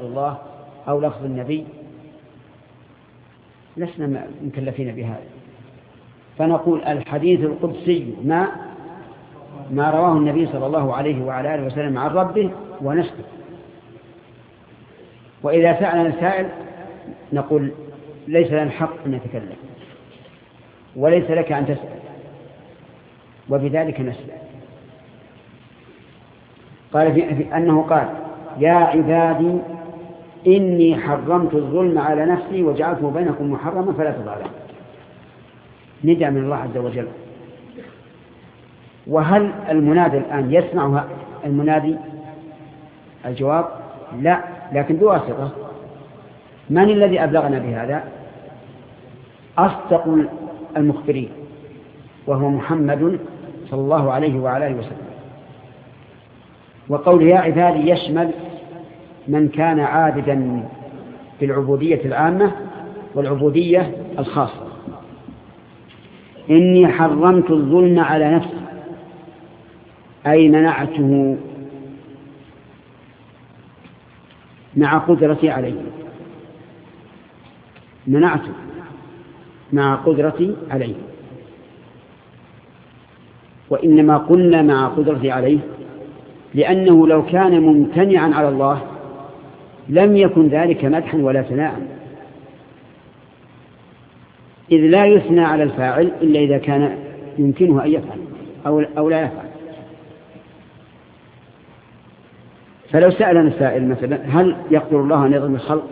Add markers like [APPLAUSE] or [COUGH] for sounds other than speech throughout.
الله أو لفظ النبي. لسنا مكلفين بهذا. فنقول الحديث القدسي ما ما رواه النبي صلى الله عليه وعلى آله وسلم عن ربه ونسكت وإذا سألنا السائل نقول ليس لنا حق أن نتكلم. وليس لك أن تسأل. وبذلك نسأل قال في أنه قال يا عبادي إني حرمت الظلم على نفسي وجعلته بينكم محرما فلا تظالموا ندى من الله عز وجل. وهل المنادي الآن يسمع المنادي؟ الجواب؟ لا لكن بواسطة من الذي أبلغنا بهذا؟ أصدق المخبرين وهو محمد صلى الله عليه وعلى آله وسلم. وقول يا عبادي يشمل من كان عابدا بالعبودية العامة والعبودية الخاصة. إني حرمت الظلم على نفسي. أي منعته. مع قدرتي عليه. منعته مع قدرتي عليه. وإنما قلنا مع قدرتي عليه لأنه لو كان ممتنعا على الله لم يكن ذلك مدحا ولا ثناء. إذ لا يثنى على الفاعل إلا إذا كان يمكنه أن يفعل أو, أو لا يفعل. فلو سألنا السائل مثلا هل يقدر الله أن يظلم الخلق؟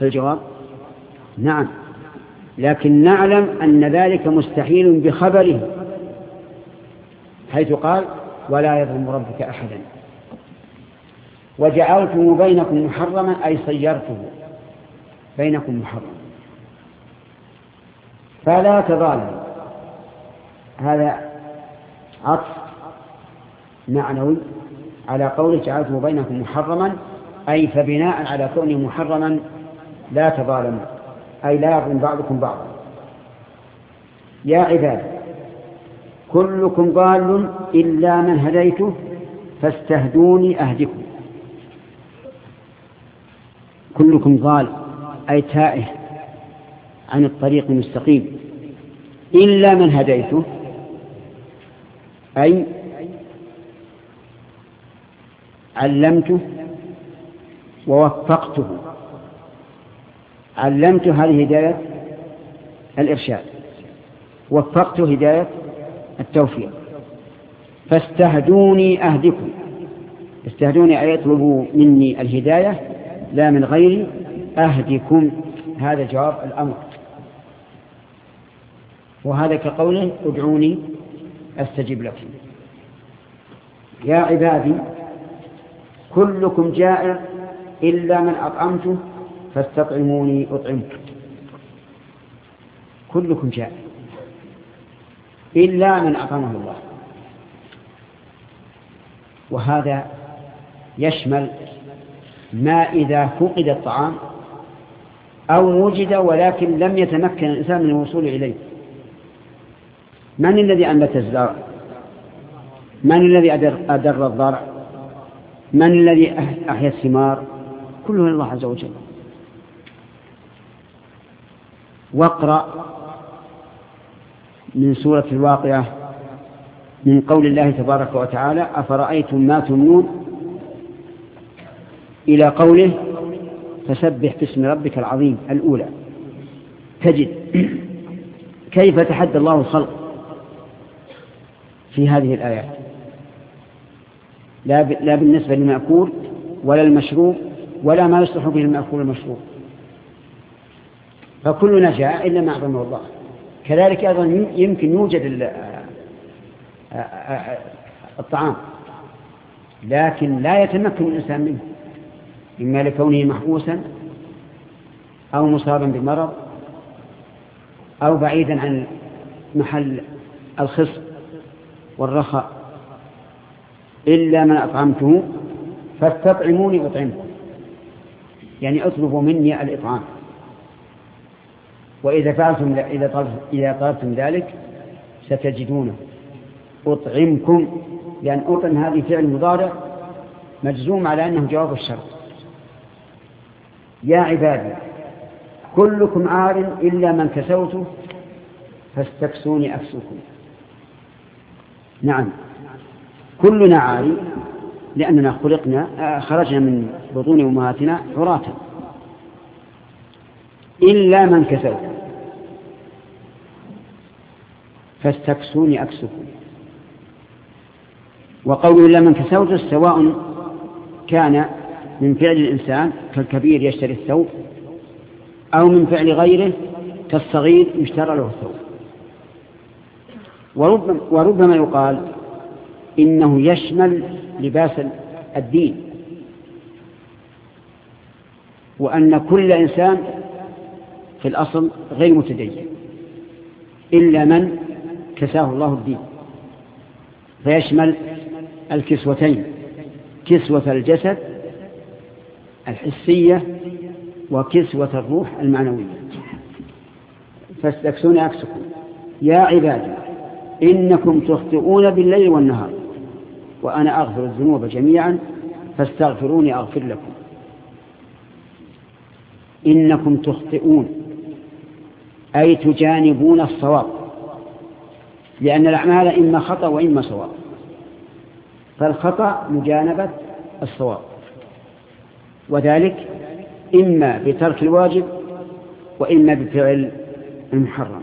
فالجواب نعم. لكن نعلم أن ذلك مستحيل بخبره حيث قال ولا يظلم ربك أحدا. وجعلته بينكم محرما أي صيرته بينكم محرما. فلا تظالموا. هذا عطف معنوي على قول جعلته بينكم محرما أي فبناء على كونه محرما لا تظالموا. أي لا يظلم بعضكم بعضا. يا عباد كلكم ضال إلا من هديته فاستهدوني أهدكم. كلكم ضال أي تائه عن الطريق المستقيم. إلا من هديته أي علمته ووفقته. علمت هذه هداية الإرشاد وفقت هداية التوفيق. فاستهدوني أهدكم استهدوني أي يطلبوا مني الهداية لا من غيري أهدكم. هذا جواب الأمر. وهذا كقوله ادعوني أستجب لكم. يا عبادي كلكم جائع إلا من أطعمته فاستطعموني أطعمكم. كلكم جائع إلا من أطعمه الله. وهذا يشمل ما إذا فقد الطعام أو وجد ولكن لم يتمكن الإنسان من الوصول إليه. من الذي أنبت الزرع؟ من الذي أدر, الضرع؟ من الذي أحيا الثمار؟ كله الله عز وجل. واقرأ من سورة الواقعة من قول الله تبارك وتعالى أفرأيتم ما تمنون؟ إلى قوله فسبح باسم ربك العظيم الأولى. تجد كيف تحدى الله الخلق في هذه الآيات. لا بالنسبة للمأكول ولا المشروب ولا ما يصلح به المأكول والمشروب. فكلنا جاء إلا ما أعظمه الله. كذلك أيضا يمكن يوجد الطعام. لكن لا يتمكن الإنسان منه. إما لكونه محبوسا أو مصابا بمرض أو بعيدا عن محل الخصب والرخاء. إلا من أطعمته فاستطعموني أطعمكم. يعني اطلبوا مني الإطعام. وإذا فعلتم إذا طلبتم, ذلك ستجدونه أطعمكم. لأن أطعم هذه فعل مضارع مجزوم على أنه جواب الشرط. يا عبادي كلكم عار إلا من كسوته فاستكسوني أكسوكم. نعم كلنا عاري لأننا خلقنا آه، خرجنا من بطون أمهاتنا عراة. إلا من كسوته فاستكسوني أكسكم وقول إلا من كسوته سواء كان من فعل الإنسان كالكبير يشتري الثوب أو من فعل غيره كالصغير يشترى له الثوب. وربما, وربما يقال إنه يشمل لباس الدين وأن كل إنسان في الأصل غير متدين إلا من كساه الله الدين فيشمل الكسوتين كسوة الجسد الحسية وكسوة الروح المعنوية. فاستكسون أكسكم. يا عبادي إنكم تخطئون بالليل والنهار وأنا أغفر الذنوب جميعا فاستغفروني أغفر لكم. إنكم تخطئون أي تجانبون الصواب لأن الأعمال إما خطأ وإما صواب فالخطأ مجانبة الصواب. وذلك إما بترك الواجب وإما بفعل المحرم.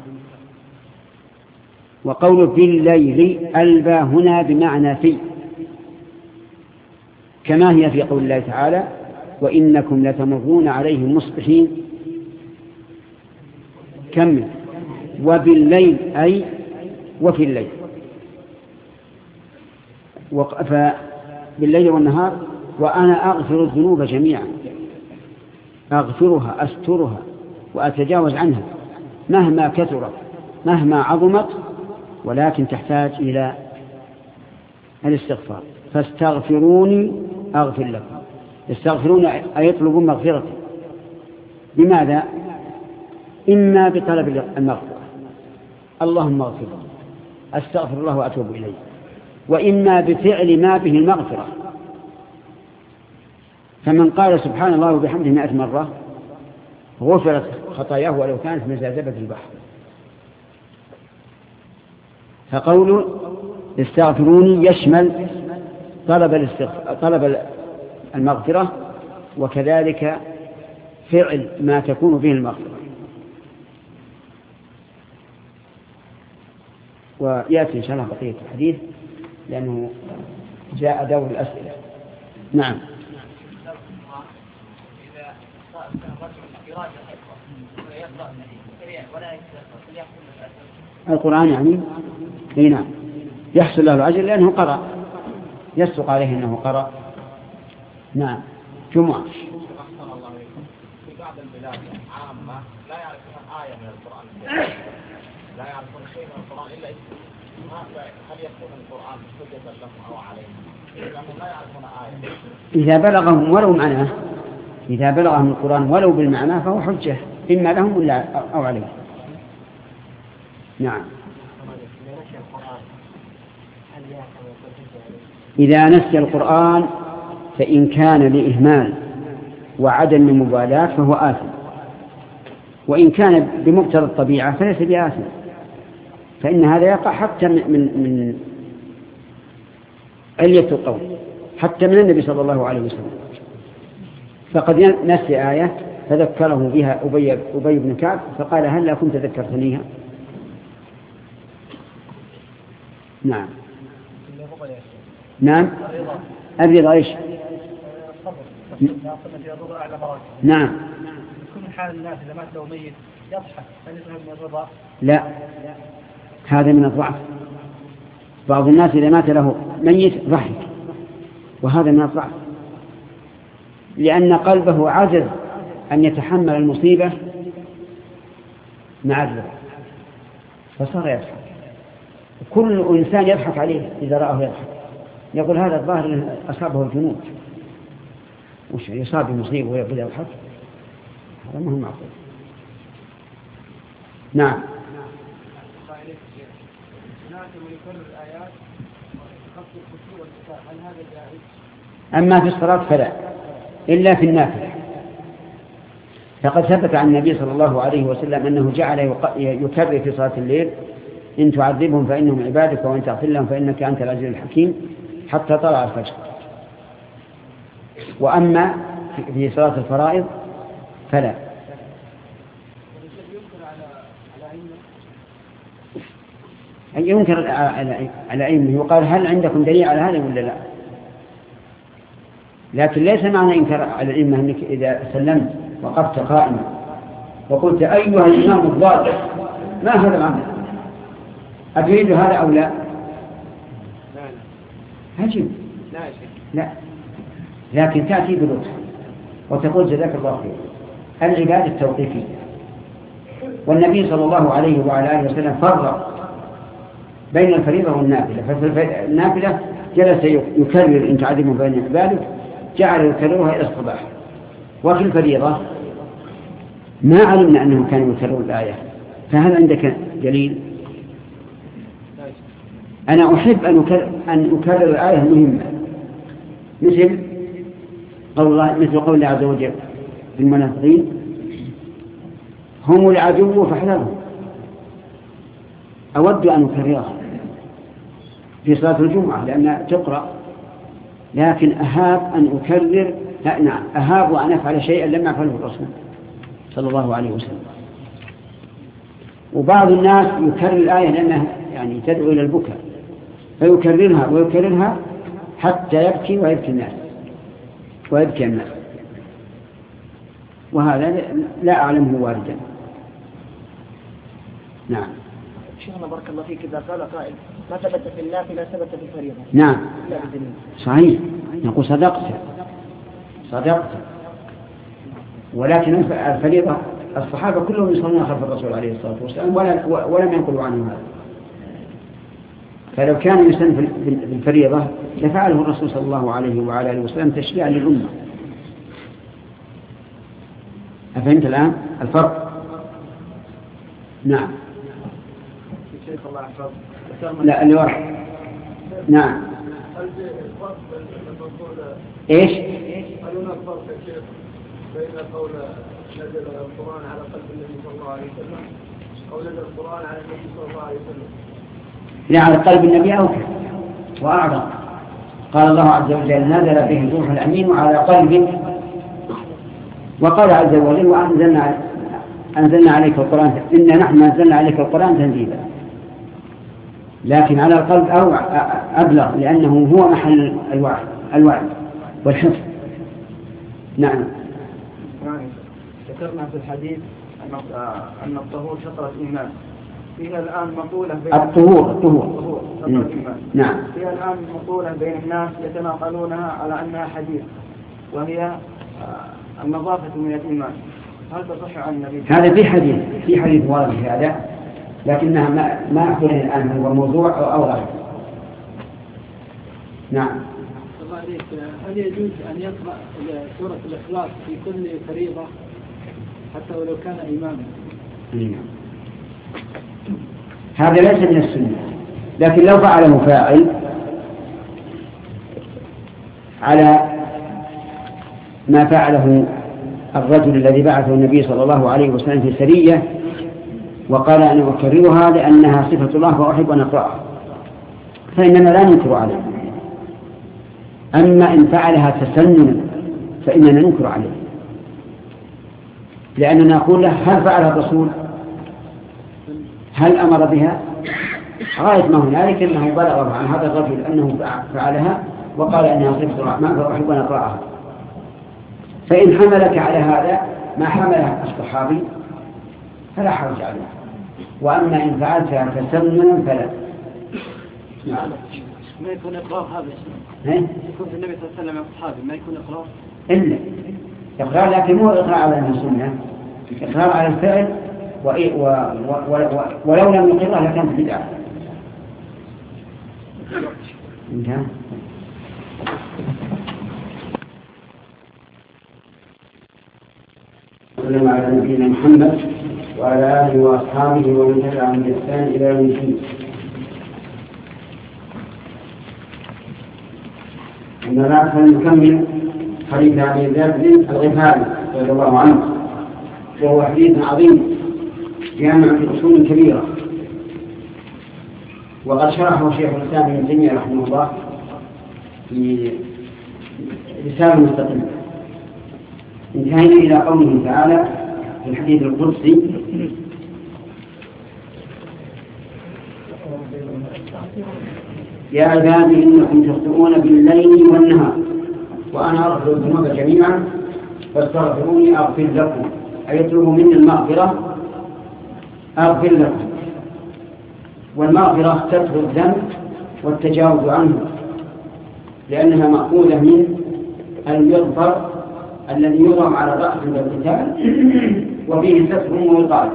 وقول بالليل ألبى هنا بمعنى في كما هي في قول الله تعالى وإنكم لتمرون عليهم مصبحين. كمل وبالليل أي وفي الليل. فبالليل والنهار وأنا أغفر الذنوب جميعا. أغفرها أسترها وأتجاوز عنها مهما كثرت مهما عظمت ولكن تحتاج إلى الاستغفار. فاستغفروني أغفر لكم. يستغفرون أي يطلبون مغفرتي بماذا؟ إما بطلب المغفرة. اللهم اغفر أستغفر الله وأتوب إليه. وإما بفعل ما به المغفرة. فمن قال سبحان الله وبحمده مئة مرة غفرت خطاياه ولو كانت من زلزلة البحر. فقول استغفروني يشمل طلب طلب المغفرة وكذلك فعل ما تكون به المغفرة. ويأتي إن شاء الله بقية الحديث لأنه جاء دور الأسئلة. نعم. القرآن يعني إي نعم. يحصل له الأجر لأنه قرأ. يصدق عليه أنه قرأ. نعم. جمعة. في بعض البلاد لا يعرفون آية من القرآن لا يعرفون شيء من القرآن إلا هل يكون القرآن لهم أو عليهم لأنهم لا يعرفون آية إذا بلغهم ولو معناه إذا بلغهم القرآن ولو بالمعنى فهو حجة إما لهم ولا أو عليهم نعم. إذا نسي القرآن فإن كان لإهمال وعدم مبالاة فهو آثم. وإن كان بمقتضى الطبيعة فليس بآثم. فإن هذا يقع حتى من من علية القول حتى من النبي صلى الله عليه وسلم. فقد نسي آية فذكره بها أبي, أبي بن كعب فقال هل لا كنت ذكرتنيها؟ نعم. نعم. الرضا إيش؟ نعم. يكون حال الناس اذا مات له ميت يضحك هل من الرضا؟ لا. هذا من الضعف. بعض الناس إذا مات له ميت ضحك. وهذا من الضعف. لأن قلبه عجز أن يتحمل المصيبة مع الرضا. فصار يضحك. كل إنسان يضحك عليه إذا رآه يضحك. يقول هذا الظاهر أصابه الجنود وش يصاب بمصيبة ويقول يضحك؟ هذا ما هو معقول. نعم. أما في الصلاة فلا. إلا في النافلة. فقد ثبت عن النبي صلى الله عليه وسلم أنه جعل يكرر في صلاة الليل إن تعذبهم فإنهم عبادك وإن تغفر لهم فإنك أنت العزيز الحكيم حتى طلع الفجر. وأما في صلاة الفرائض فلا. أن ينكر على أئمة؟ يقال هل عندكم دليل على هذا ولا لا؟ لكن ليس معنى إنكار على الأئمة أنك إذا سلمت وقفت قائما وقلت أيها الإمام الضال ما هذا العمل؟ أتريد هذا أو لا؟ لا هجم لا لا. لكن تأتي بلطف وتقول جزاك الله خير. العبادة التوقيفية. والنبي صلى الله عليه وعلى آله وسلم فرق بين الفريضة والنافلة. ففي النافلة جلس يكرر إن تعلم بين عباده جعل يكررها إلى الصباح وفي الفريضة ما علمنا أنه كان يكرر الآية. فهل عندك دليل؟ أنا أحب أن أكرر, أن أكرر الآية المهمة. مثل قول الله مثل قول الله عز وجل للمنافقين هم العدو فاحذرهم. أود أن أكررها في صلاة الجمعة لأنها تقرأ. لكن أهاب أن أكرر لا نعم أهاب أن أفعل شيئا لم يفعله الرسول صلى الله عليه وسلم. وبعض الناس يكرر الآية لأنها يعني تدعو إلى البكاء فيكررها ويكررها حتى يبكي ويبكي الناس ويبكي الناس. وهذا لا أعلمه واردا. نعم. شيخنا بارك الله فيك إذا قال قائل ما ثبت في النافلة ثبت في الفريضة. نعم. صحيح. نقول صدقت. صدقت. ولكن الفريضة الصحابة كلهم يصلون خلف الرسول عليه الصلاة والسلام ولا ولم ينقلوا عنه هذا. فلو كان يسن في الفريضة لفعله الرسول صلى الله عليه وعلى آله وسلم تشريعا للأمة. أفهمت الآن؟ الفرق؟ نعم. لا اللي ورا. نعم. إيش؟ هل هناك فرق شيخ بين قول نزل القرآن على قلب النبي صلى الله عليه وسلم أو نزل القرآن على النبي صلى الله عليه وسلم لا على قلب النبي أوكى وأعظم. قال الله عز وجل نزل به الروح الأمين وعلى قلبك. وقال عز وجل وأنزلنا أنزلنا عليك القرآن إنا نحن أنزلنا عليك القرآن تنزيلا. لكن على القلب أو أبلغ لأنه هو محل الوعي الوعي والحفظ. نعم. ذكرنا في الحديث أن الطهور شطر الإيمان. فيها الآن مقولة بين الطهور الطهور. نعم. فيها الآن مقولة بين الناس يتناقلونها على أنها حديث وهي آه، النظافة من الإيمان. هل تصح عن النبي؟ هذا في حديث في حديث واضح في هذا. لكنها ما ما أقول الآن هو موضوع أو أو غير. نعم. الله عليك. هل يجوز أن يقرأ سورة الإخلاص في كل فريضة حتى ولو كان إماما؟ نعم هذا ليس من السنة لكن لو فعله فاعل على ما فعله الرجل الذي بعثه النبي صلى الله عليه وسلم في سرية وقال أنا أكررها لأنها صفة الله وأحب أن أقرأها. فإننا لا ننكر عليه أما إن فعلها تسننا فإننا ننكر عليه لأننا نقول له هل فعلها الرسول؟ هل أمر بها؟ غاية ما هنالك أنه بلغ عن هذا الرجل أنه فعلها وقال أنها صفة الرحمن فأحب أن أقرأها. فإن حملك على هذا ما حمله الصحابي فلا حرج عليه وأما إن فعلتها تسمنا فلا. نعم. ما يكون إقرار هذا يكون في النبي صلى الله عليه وسلم أصحابه ما يكون إقرار؟ إلا. إقرار لكن مو إقرار على السنة. إقرار على الفعل و... و... و... و... ولو لم يقرها لكانت بدعة. إنتهى. وسلم على نبينا محمد. وعلى آله وأصحابه ومن تبعهم بإحسان إلى يوم الدين. أما بعد فنكمل حديث أبي ذر الغفاري رضي الله عنه وهو حديث عظيم جامع في أصول كبيرة. وقد شرحه شيخ الإسلام ابن تيمية رحمه الله في رسالة مستقلة. انتهينا إلى قوله تعالى في الحديث القدسي يا عبادي إنكم تخطئون بالليل والنهار وأنا أغفر الذنوب جميعا فاستغفروني أغفر لكم. أي يطلبوا مني المغفرة؟ أغفر لكم. والمغفرة تترك الذنب والتجاوز عنه لأنها مأخوذة من المغفر الذي يضع على عند القتال. وفيه ستر ووقاية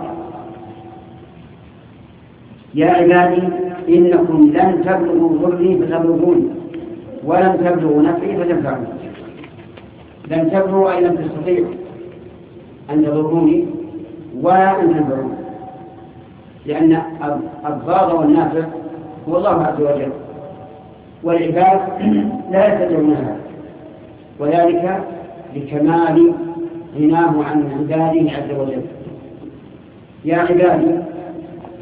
يا عبادي إنكم لن تبلغوا ضري فتبلغوني ولن تبلغوا نفعي فتنفعني لن تبلغوا أي لم تستطيعوا أن تضروني ولا أن تنفعوني. لأن الضار والنافع هو الله عز وجل والعباد [CLEARS THROAT] لا يستطيعون هذا وذلك لكمال غناه عن عباده عز وجل. يا عبادي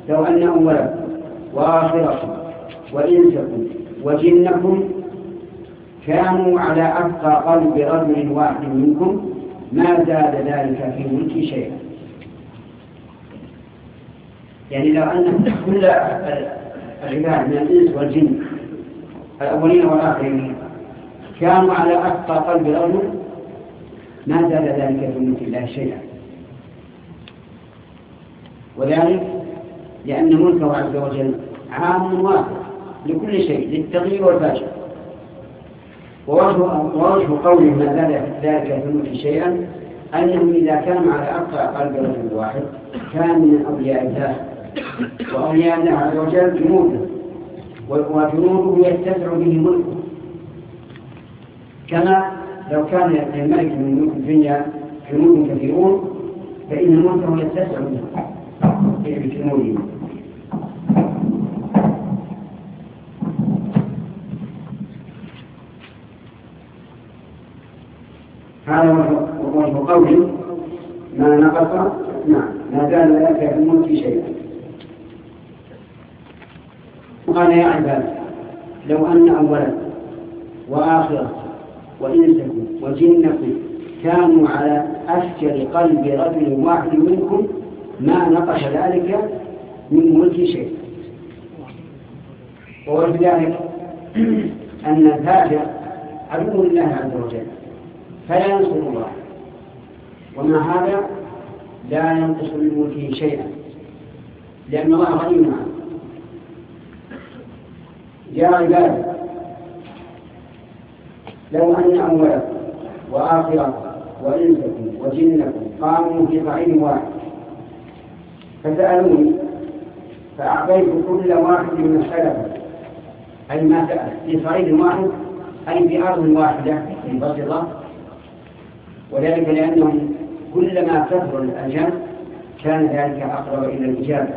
لو أن أولكم وآخركم وإنسكم وجنكم كانوا على أفقى قلب رجل واحد منكم ما زاد ذلك في ملكي شيئا يعني لو أن كل العباد من الإنس والجن الأولين والآخرين كانوا على أفقى قلب رجل ما زاد ذلك في ملك الله شيئا. وذلك لأن ملكه عز وجل عام واحد لكل شيء للتغيير والفاشل ووجه قوله ما زاد ذلك في شيئا أنهم إذا كانوا على أفقى قلب رجل واحد كان من أولياء الله. وأولياء الله عز وجل جنوده وجنوده يتسع به ملكه. كما لو كان للملك من ملوك الدنيا جنود كثيرون فإن ملكه يتسع بجنوده هذا وجه قول ما نقص. نعم ما زال ذلك في الملك شيئا. قال يا عباد لو أن أولا وآخرة وإنسكم وجنكم كانوا على أفجر قلب رجل واحد منكم ما نقص ذلك من ملك شيء. ووجه ذلك أن الفاجر عدو لله عز وجل فلا ينصر الله. ومع هذا؟ لا ينقص من ملكه شيئا لأن الله غني عنه. يا عباد لو أن أولكم وآخركم وإنسكم وجنكم قاموا في صعيد واحد. فسألوني فأعطيت كل واحد مسألة أي ما سأل في صعيد واحد أي في أرض واحدة منفصلة وذلك لأنهم كلما كثر الأجل كان ذلك أقرب إلى الإجابة.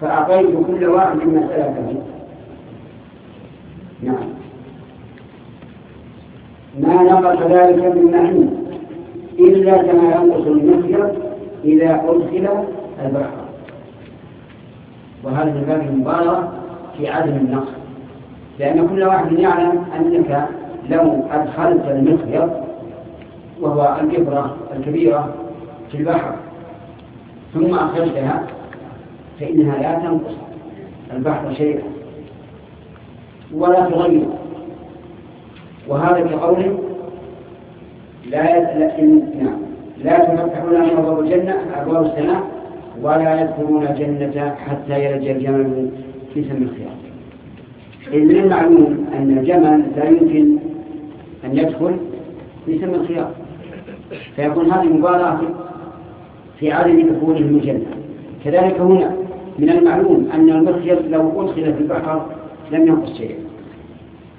فأعطيت كل واحد مسألته نعم. ما نقص ذلك من معين إلا كما ينقص المخير إذا أدخل البحر وهذا باب المبالغة في عدم النقص. لأن كل واحد يعلم أنك لو أدخلت المخير وهو الإبرة الكبيرة في البحر ثم أخرجتها فإنها لا تنقص البحر شيئا ولا تغير. وهذا كقوله لا نعم لا تفتح لهم أبواب الجنة أبواب السماء ولا يدخلون الجنة حتى يلج الجمل في سم الخيار إذ من المعلوم أن الجمل لا يمكن أن يدخل في سم الخيار فيكون هذه مباراة في عدم دخوله من الجنة. كذلك هنا من المعلوم أن المخير لو أدخل في البحر لم ينقص شيئا.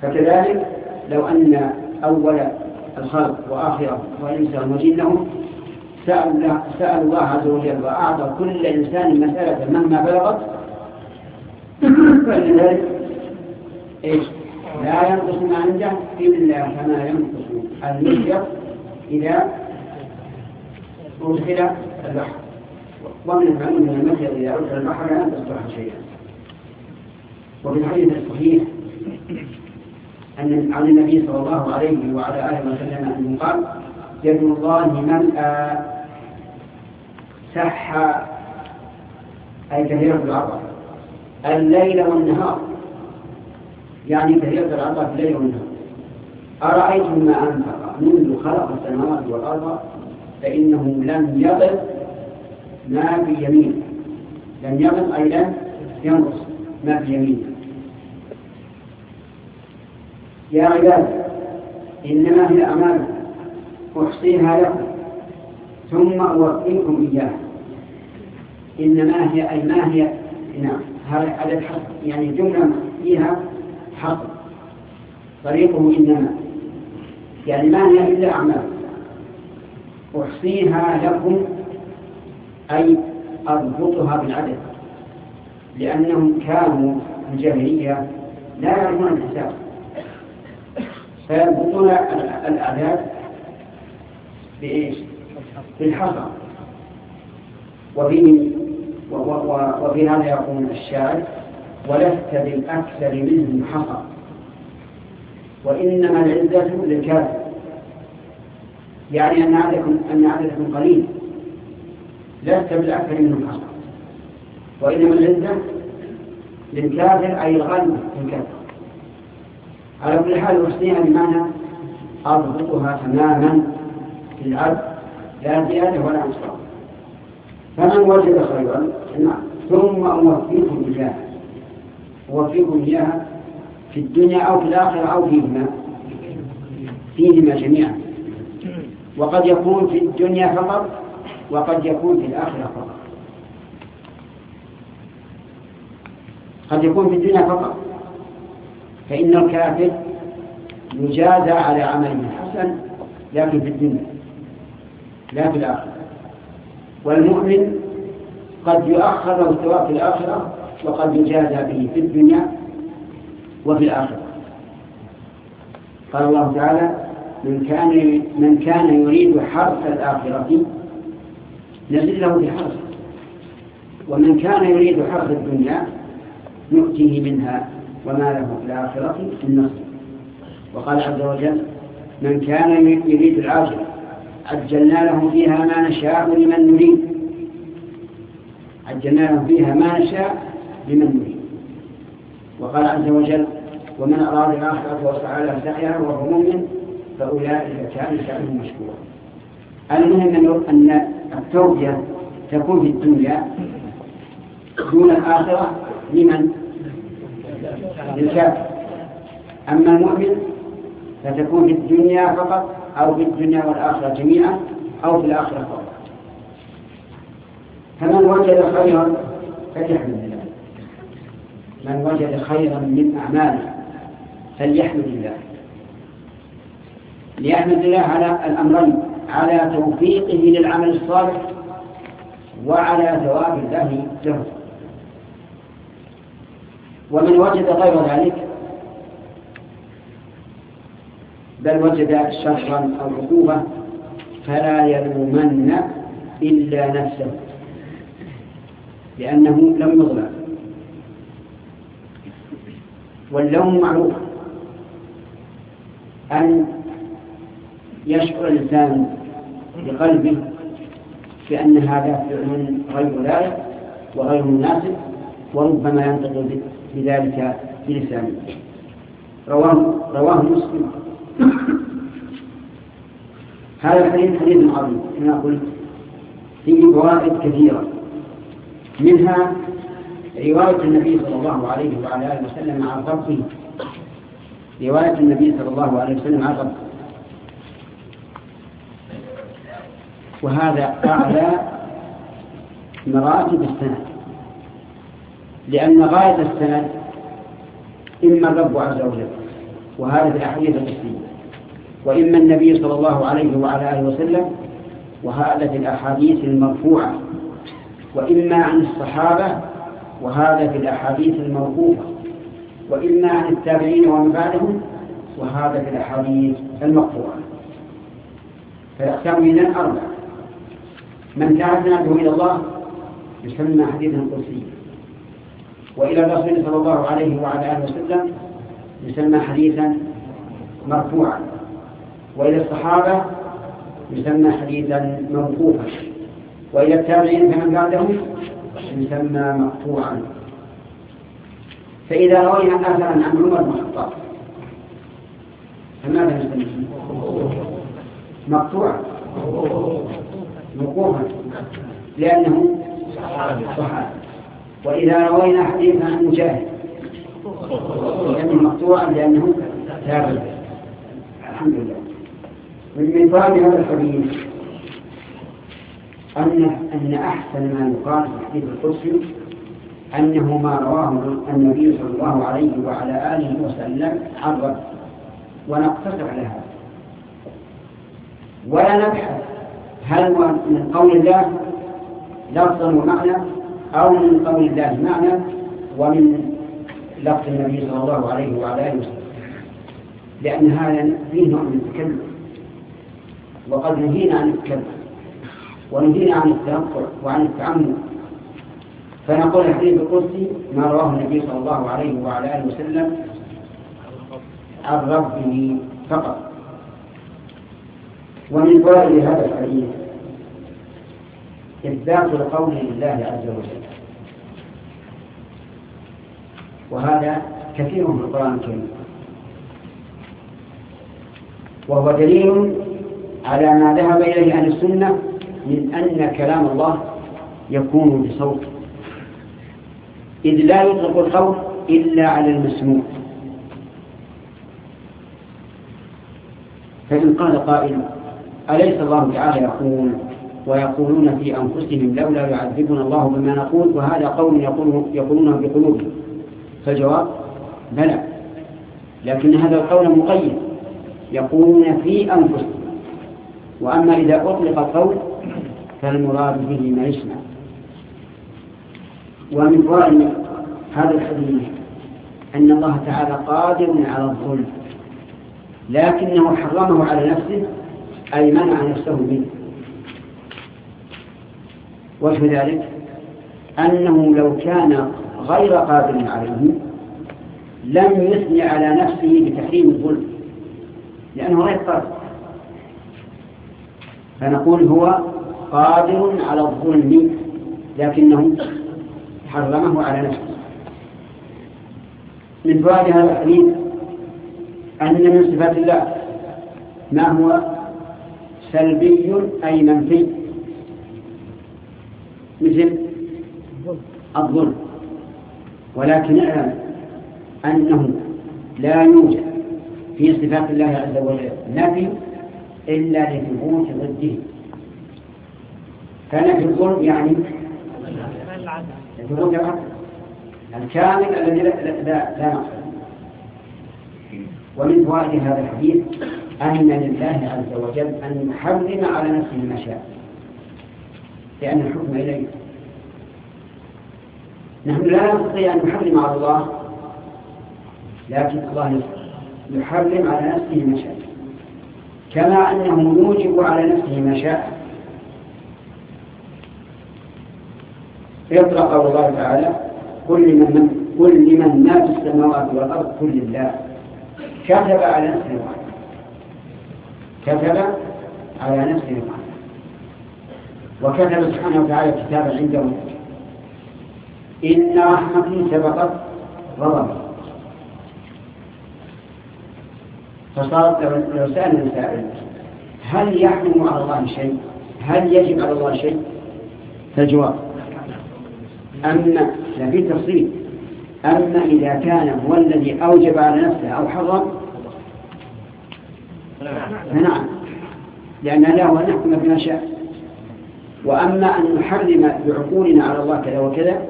فكذلك لو أن أول الخلق وآخره وإنسان وجنهم سأل سأل الله عز وجل وأعطى كل إنسان مسألة مهما بلغت. [CLEARS THROAT] فإن ذلك إيش؟ لا ينقص ما عنده إلا كما ينقص المسجد إذا أدخل البحر. ومن المعلوم أن المسجد إذا أدخل البحر لا تصبح شيئا. وفي الحديث الصحيح عن النبي صلى الله عليه وعلى آله وسلم أنه قال يد الله ملأى سح أي كثيرة العطاء الليل والنهار. يعني كثيرة العطاء في الليل والنهار. أرأيتم ما أنفق منذ خلق السماوات والأرض فإنه لم يضل ما في يمينه لم يضل أي لم ينقص ما في يمينه يا عباد إنما هي أعمال أحصيها لكم ثم أوفيكم إياها. إنما هي أي ما هي نعم هذا الحق يعني جملة فيها حق طريقه إنما. يعني ما هي إلا أعمال. أحصيها لكم أي أضبطها بالعدد لأنهم كانوا الجاهلية لا يعرفون الحساب. فيضبطون الأعداد بإيش؟ بالحصى. وفي وفي هذا يقول الشاعر. ولست بالأكثر منهم حصى. وإنما العزة للكافر. يعني أن عددكم أن عددكم قليل. لست بالأكثر منهم حصى. وإنما العزة للكافر أي الغالب للكافر على كل حال وحسنها بمعنى أضبطها تماما في العبد لا زيادة ولا نقصان فمن وجد خيرا نعم ثم أوفيكم إياها أوفيكم إياها في الدنيا أو في الآخرة أو فيهما. فيهما جميعا. وقد يكون في الدنيا فقط وقد يكون في الآخرة فقط. قد يكون في الدنيا فقط. فإن الكافر يجازى على عمله الحسن لكن في الدنيا لا في الآخرة. والمؤمن قد يؤخر له الثواب في الآخرة وقد يجازى به في الدنيا وفي الآخرة. قال الله تعالى من كان من كان يريد حرث الآخرة نزل له في حرث ومن كان يريد حرث الدنيا نؤتيه منها وما له في الآخرة من نصر وقال عز وجل من كان يريد العاجلة عجلنا له فيها ما نشاء لمن نريد. عجلنا له فيها ما نشاء لمن نريد. وقال عز وجل ومن أراد الآخرة وسعى لها سعيها وهو مؤمن فأولئك كان سعيهم مشكورا. المهم أن التوبة تكون في الدنيا دون الآخرة لمن؟ للكافر أما المؤمن فتكون في الدنيا فقط أو في الدنيا والآخرة جميعا أو في الآخرة فقط. فمن وجد خيرا فليحمد الله. من وجد خيرا من أعماله فليحمد الله. ليحمد الله على الأمرين على توفيقه للعمل الصالح وعلى ثواب الله له. ومن وجد غير ذلك بل وجد شرا أو عقوبة فلا يلومن إلا نفسه لأنه لم يظلم. واللوم معروف. أن يشعر الإنسان بقلبه بأن هذا فعل غير لائق وغير مناسب وربما ينطق بذلك بلسانه رواه رواه مسلم. هذا الحديث حديث عظيم كما قلت فيه فوائد كثيرة. منها رواية النبي صلى الله عليه وعلى آله وسلم عن ضبطه رواية النبي صلى الله عليه وسلم عن ضبطه وهذا أعلى مراتب السند. لأن غاية السند إما الرب عز وجل وهذا في الأحاديث القدسية وإما النبي صلى الله عليه وعلى آله وسلم وهذا في الأحاديث المرفوعة وإما عن الصحابة وهذا في الأحاديث الموقوفة وإما عن التابعين ومن بعدهم وهذا في الأحاديث المقطوعة. فالأقسام من أربعة من تعزنته إلى الله يسمى حديثا قدسيا. وإلى الرسول صلى الله عليه وعلى آله وسلم يسمى حديثا مرفوعا. وإلى الصحابة يسمى حديثا موقوفا وإلى التابعين فمن بعدهم يسمى مقطوعا. فإذا روينا أثرا عن عمر بن الخطاب فماذا نسميه؟ مقطوعا. موقوفا لأنه صحابي. وإذا روينا حديثا عن مجاهد. لأنه مقطوعا لأنه تابع الحمد لله. من فوائد هذا الحديث أن أن أحسن ما يقال في الحديث القدسي أنه ما رواه النبي صلى الله عليه وعلى آله وسلم عن ونقتصر على هذا. ولا نبحث هل هو من قول الله لفظا ومعنى أو من قول الله معنى ومن لفظ النبي صلى الله عليه وعلى آله وسلم. لأن هذا فيه نوع من التكلف وقد نهينا عن التكلف ونهينا عن التنقع وعن التعمد. فنقول الحديث القدسي ما رواه النبي صلى الله عليه وعلى آله وسلم عن ربه فقط. ومن فوائد هذا الحديث إثبات القول لله عز وجل. وهذا كثير في القرآن الكريم. وهو دليل على ما ذهب إليه أهل السنة من أن كلام الله يكون بصوت. إذ لا يطلق القول إلا على المسموع. فإن قال قائل أليس الله تعالى يقول ويقولون في أنفسهم لولا يعذبنا الله بما نقول وهذا قول يقولونه بقلوبهم. فالجواب بلى. لكن هذا القول مقيد. يقولون في أنفسهم. وأما إذا أطلق القول فالمراد به ما يسمع. ومن فوائد هذا الحديث أن الله تعالى قادر على الظلم لكنه حرمه على نفسه أي منع نفسه منه. وجه ذلك أنه لو كان غير قادر عليه لم يثني على نفسه بتحريم الظلم لأنه غير قادر. فنقول هو قادر على الظلم لكنه حرمه على نفسه. من فوائد هذا الحديث أن من صفات الله ما هو؟ سلبي أي منفي. مثل الظلم. ولكن أعلم أنه لا يوجد في صفات الله عز وجل نفي إلا لثبوت ضده. فنفي الظلم يعني ثبوت العدل الكامل الذي لا لا, ومن فوائد هذا الحديث أن لله عز وجل أن يحرم على نفسه ما شاء لأن الحكم إليه نحن لا نستطيع أن نحرم على الله لكن الله يحرم على نفسه ما شاء. كما أنه يوجب على نفسه ما شاء. يطلق الله تعالى كل من كل من ما في السماوات والأرض كل الله كتب على نفسه الرحمة كتب على نفسه الرحمة وكتب سبحانه وتعالى كتابا عنده. إن رحمتي سبقت غضبي فصار لو سألنا سائل هل يحكم على الله شيء؟ هل يجب على الله شيء؟ فالجواب أما في تفصيل. أما إذا كان هو الذي أوجب على نفسه أو حرم فنعم. لأن له أن نحكم بما شاء. وأما أن نحرم بعقولنا على الله كذا وكذا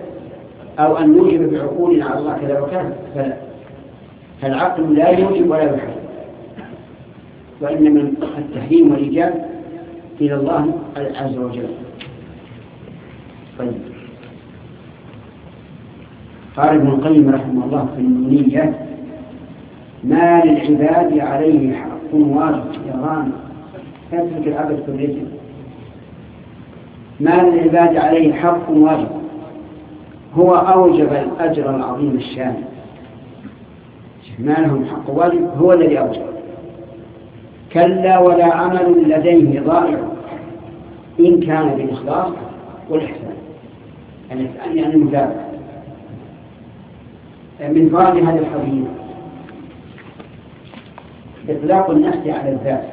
أو أن نوجب بعقولنا على الله كذا وكذا فلا. فالعقل لا يوجب ولا يحرم. وإنما التحريم والإيجاب إلى الله عز وجل. طيب. قال ابن القيم رحمه الله في النونية ما للعباد عليه حق واجب يران تترك العبد في الرجل ما للعباد عليه حق واجب. هو أوجب الأجر العظيم الشان. ما لهم حق واجب هو الذي أوجب. كلا ولا عمل لديه ضائع إن كان بالإخلاص والإحسان. يعني أن المتابعة من فوائد هذا الحديث إطلاق النفس على الذات.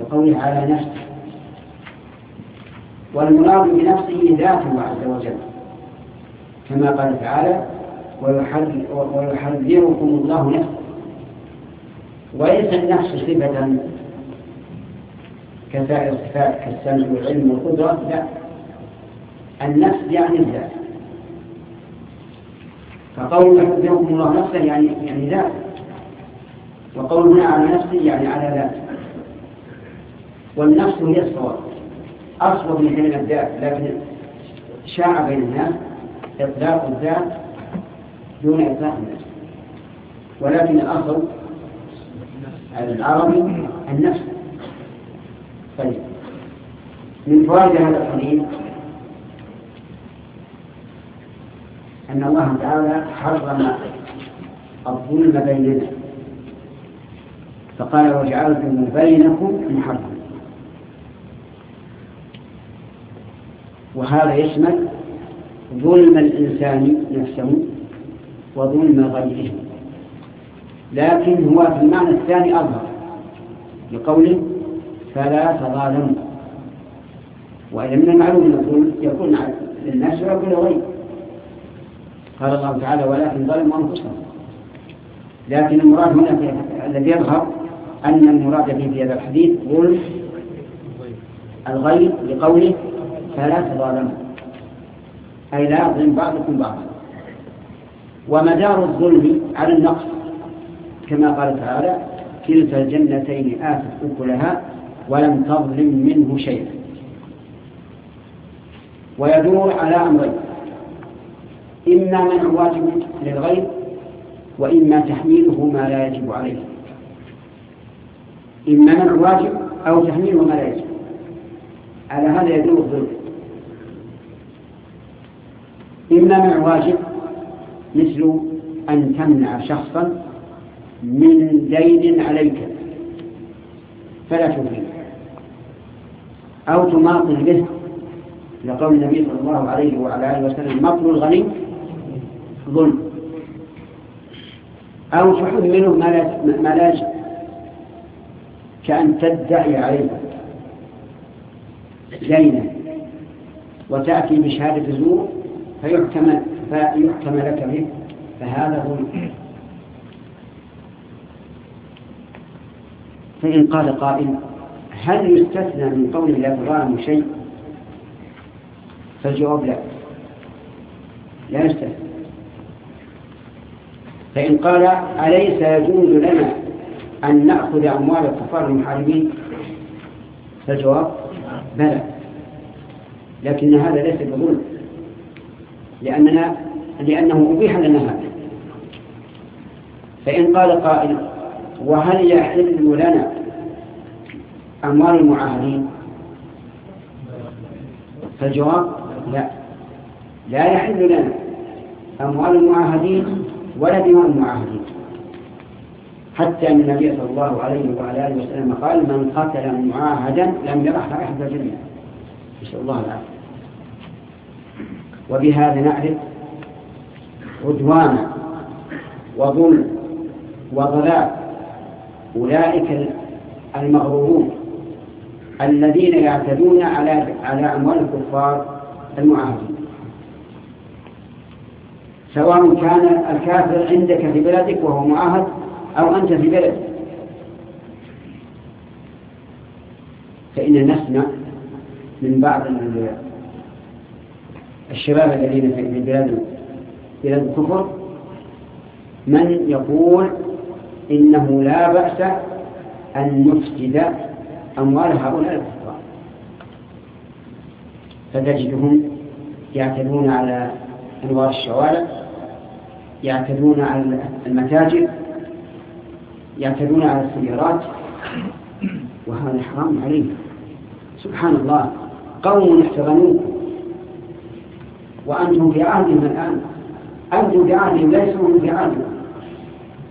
وقوله على نفسه والمراد بنفسه ذاته عز وجل. كما قال تعالى ويحذركم الله نفسه. وليس النفس صفة كسائر الصفات كالسمع والعلم والقدرة لا. النفس يعني الذات. فقول يحذركم الله نفسه يعني يعني ذات وقول هنا على نفسه يعني على ذات والنفس هي الصواب. أصوب من كلمة ذات لكن شاع بين الناس إطلاق الذات دون إطلاق النفس. ولكن الأصل العربي النفس. طيب. من فوائد هذا الحديث أن الله تعالى حرم الظلم بيننا. فقال وجعلتم بينكم محرما. وهذا يشمل ظلم الإنسان نفسه وظلم غيره. لكن هو في المعنى الثاني أظهر لقوله فلا تظالموا. وإذا من المعلوم أن يكون للناس ويكون لغيره قال الله تعالى ولكن ظلموا أنفسهم. لكن المراد هنا الذي يظهر أن المراد في هذا الحديث ظلم الغير لقوله فلا تظالموا أي لا يظلم بعضكم بعضا. ومدار الظلم على النقص. كما قال تعالى كلتا الجنتين آتت أكلها ولم تظلم منه شيئا. ويدور على أمرين إما منع واجب للغير وإما تحميله ما لا يجب عليه. إما منع واجب أو تحميله ما لا يجب. على هذا يدور الظلم. إما منع واجب مثل أن تمنع شخصا من دين عليك فلا تفيد أو تماطل به لقول النبي صلى الله عليه وعلى آله وسلم مطل الغني ظلم. أو تحمله ما لا كأن تدعي عليه دينا وتأتي بشهادة زور فيحكم فيحكم لك به. فهذا ظلم فإن قال قائل هل يستثنى من قول لا تظالم شيء؟ فالجواب لا. لا يستثنى. فإن قال أليس يجوز لنا أن نأخذ أموال الكفار المحاربين؟ فالجواب بلى. لكن هذا ليس بظلم. لأننا لأنه أبيح لنا هذا. فإن قال قائل وهل يحل لنا أموال المعاهدين؟ فالجواب لا. لا يحل لنا أموال المعاهدين ولا دماء المعاهدين. حتى أن النبي صلى الله عليه وعلى آله وسلم قال من قتل معاهدا لم يرح رائحة الجنة. نسأل الله العافية. وبهذا نعرف عدوان وظلم وضلال أولئك المغرورون الذين يعتدون على على أموال الكفار المعاهدين. سواء كان الكافر عندك في بلدك وهو معاهد أو أنت في بلدك فإن نسمع من بعض الشباب الذين في بلاد الكفر من يقول إنه لا بأس أن نفسد أموال هؤلاء الكفار؟ فتجدهم يعتدون على أنوار الشوارع يعتدون على المتاجر يعتدون على السيارات وهذا حرام عليهم. سبحان الله قوم احتضنوكم. وأنتم في عهدهم الآن. أنتم في عهدهم ليسوا في عهدهم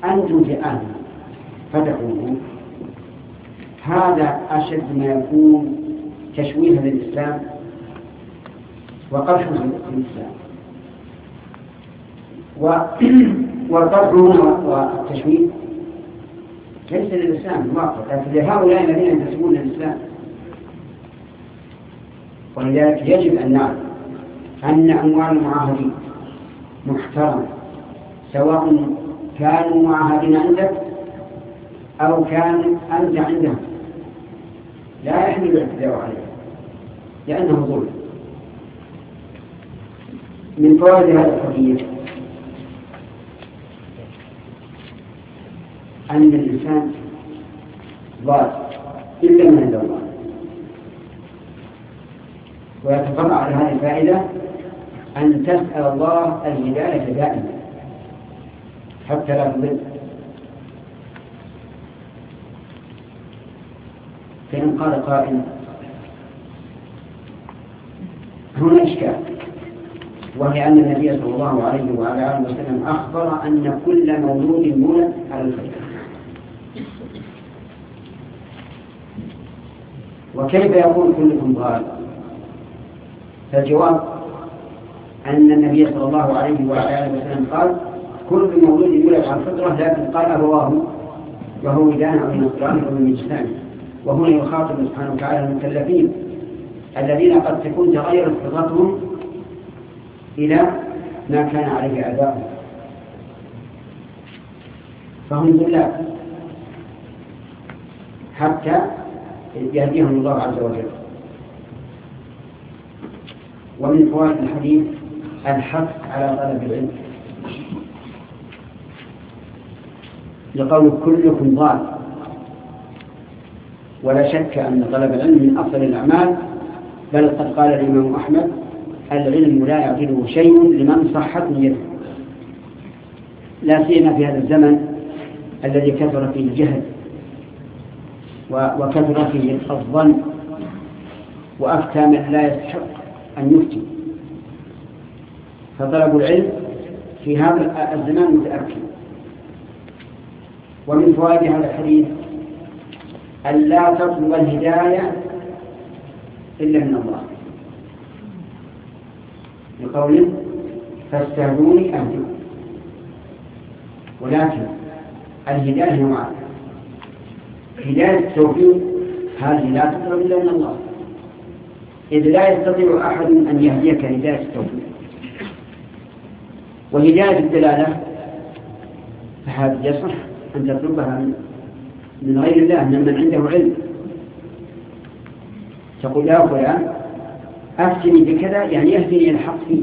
أنتم في عهدهم فتقولون هذا أشد ما يكون تشويها للإسلام وقرحا للإسلام. [CLEARS THROAT] والقرح والتشويه ليس للإسلام الواقع لكن لهؤلاء الذين ينتسبون للإسلام ولذلك يجب أن نعلم أن أموال المعاهدين محترمة سواء كانوا معاهدين عندك أو كان أنت عندهم لا يحمل الاعتداء عليه لأنه ظلم. من فوائد هذا الحديث أن الإنسان ضال إلا من عند الله ويتفرع على هذه الفائدة أن تسأل الله الهداية دائما حتى لا تضل فإن قال قائل هنا إشكال وهي أن النبي صلى الله عليه وعلى آله وسلم أخبر أن كل مولود مولد على الخير وكيف يقول كلكم ضال؟ فالجواب أن النبي صلى الله عليه وعلى آله وسلم قال كل مولود يولد على الفطرة لكن قال أبواه يهودان أو نصران أو من وهنا يخاطب سبحانه وتعالى المكلفين الذين قد تكون تغيرت فطرتهم إلى ما كان عليه آباؤهم فهم ذلات حتى يهديهم الله عز وجل. ومن فوائد الحديث الحث على طلب العلم. لقول كلكم ضال. ولا شك أن طلب العلم من أفضل الأعمال بل قد قال الإمام أحمد العلم لا يعدله شيء لمن صحت نيته. لا سيما في هذا الزمن الذي كثر فيه الجهل وكثر فيه الظن وأفتى من لا يستحق أن يفتي. فطلب العلم في هذا الزمان متأكد ومن فوائد هذا الحديث أن لا تطلب الهداية إلا من الله. بقول فاستهدوني أهدكم ولكن الهداية نوعان. هداية التوفيق هذه لا تطلب إلا من الله. إذ لا يستطيع أحد أن يهديك هداية التوفيق. وهداية الدلالة فهذه يصح أن تطلبها من غير الله من من عنده علم. تقول يا فلان أفتني بكذا يعني يهدني الحق فيه.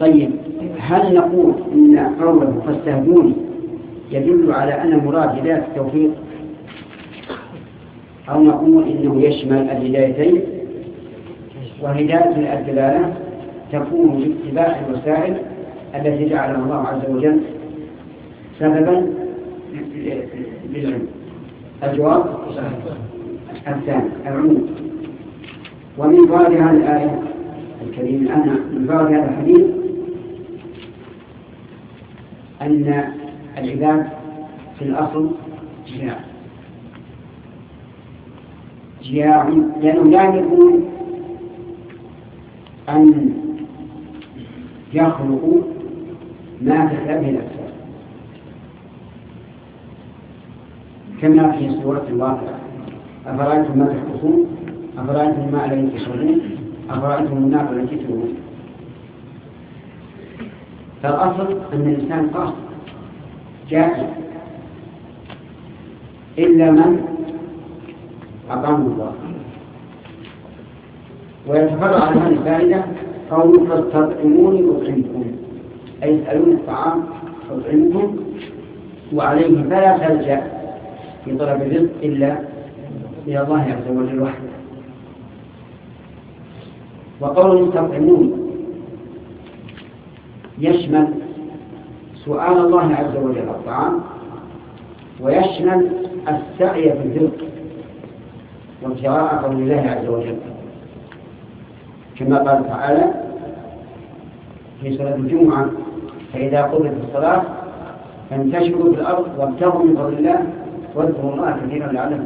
طيب هل نقول إن قوله فاستهدوني يدل على أن مراد هداية التوفيق؟ أو نقول إنه يشمل الهدايتين وهداية الدلالة تكون باتباع الوسائل التي جعلها الله عز وجل سببا للعلم. الجواب الثاني العموم. ومن فوائد هذه الآية الكريمة أن من فوائد هذا الحديث أن العباد في الأصل جياع جياع لأنهم لا يملكون أن يخلقوا ما تخلق به الأجساد كما في سورة الواقعة؟ أفرأيتم ما تحدثون أفرأيتم الماء الذي تشربون أفرأيتم النار التي ترون فالأصل أن الإنسان قاصد جائز إلا من أقام الله. ويتفرع على هذه الفائدة قول فاستطعموني أطعمكم. أي يسألون الطعام أطعمكم وعليه فلا تلجأ في طلب الرزق إلا إلى الله عز وجل وحده. وقول استطعموني يشمل سؤال الله عز وجل الطعام ويشمل السعي في الرزق. وابتغاء قول الله عز وجل. كما قال تعالى في سورة الجمعة فإذا قضيت الصلاة فانتشروا في الأرض وابتغوا من فضل الله واذكروا الله كثيرا لعلكم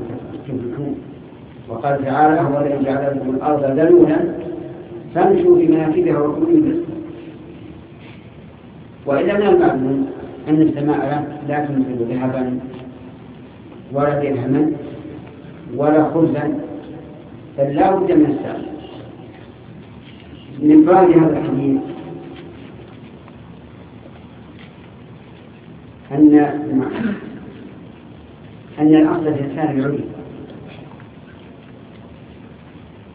تفلحون. وقال تعالى هو الذي جعل لكم الأرض ذلولا فامشوا في مناكبها وكلوا من رزقه وإذا من المعلوم أن السماء لا تنزل ذهبا ولا درهما ولا خبزا بل بد من السائل من بعد هذا الحديث أن أن الأصل في الإنسان العلي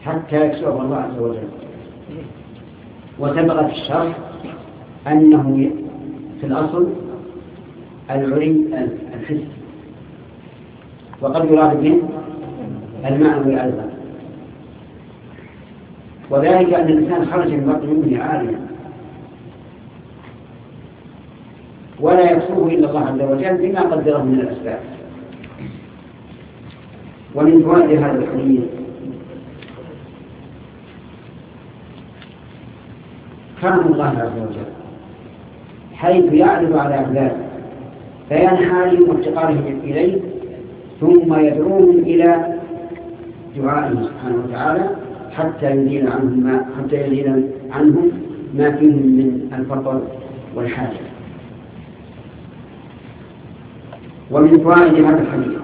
حتى يكسره الله عز وجل. وسبق في الشرح أنه في الأصل العلي الحس. وقد يراد به المعنى أيضا وذلك أن الإنسان خرج من بطن أمه عاليا. ولا يكسره إلا الله عز وجل بما قدره من الأسباب. ومن فوائد هذا الحديث. كرم الله عز وجل. حيث يعرض على عباده بيان حالهم وافتقارهم إليه ثم يدعوهم إلى دعائه سبحانه وتعالى حتى يزيل عنهم ما حتى يزيل عنهم ما فيهم من الفقر والحاجة. ومن فوائد هذا الحديث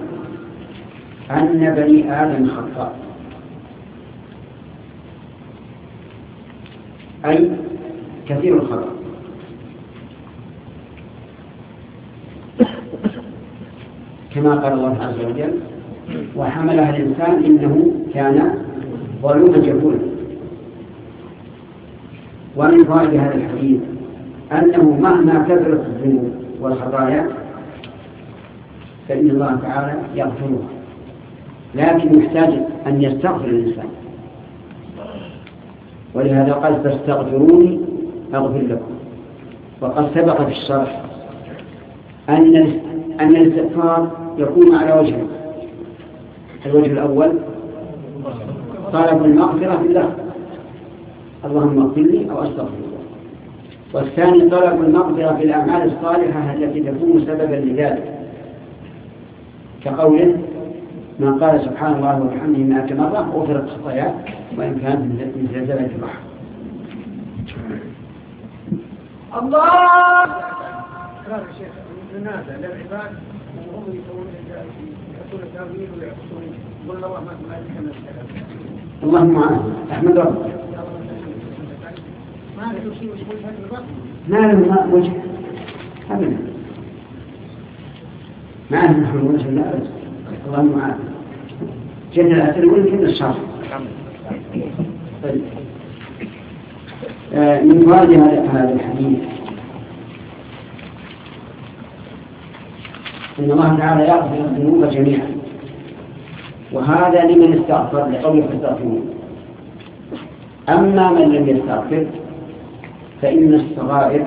أن بني آدم خطاء. أي كثير الخطأ. كما قال الله عز وجل وحملها الإنسان إنه كان ظلوما جهولا. ومن فوائد هذا الحديث أنه مهما كثرت الذنوب والخطايا فإن الله تعالى يغفرها. لكن يحتاج أن يستغفر الإنسان. ولهذا قال فاستغفروني أغفر لكم. وقد سبق في الشرح أن أن الاستغفار يكون على وجهين الوجه الأول. طلب المغفرة بالله اللهم اغفر لي أو أستغفر الله. والثاني طلب المغفرة بالأعمال الصالحة التي تكون سببا لذلك. كقوله من قال سبحان الله وبحمده مئة مرة غفرت خطاياه وإن كانت من زلزلة البحر. الله! اللهم أحمد ربك ما له وجه أبدا. ما نحن وجه لا بس اللهم عافية جنة الأسر يمكن الشر. طيب. آه، من فوائد هذا الحديث إن الله تعالى يغفر الذنوب جميعا. وهذا لمن استغفر لقوله فاستغفرون أما من لم يستغفر فإن الصغائر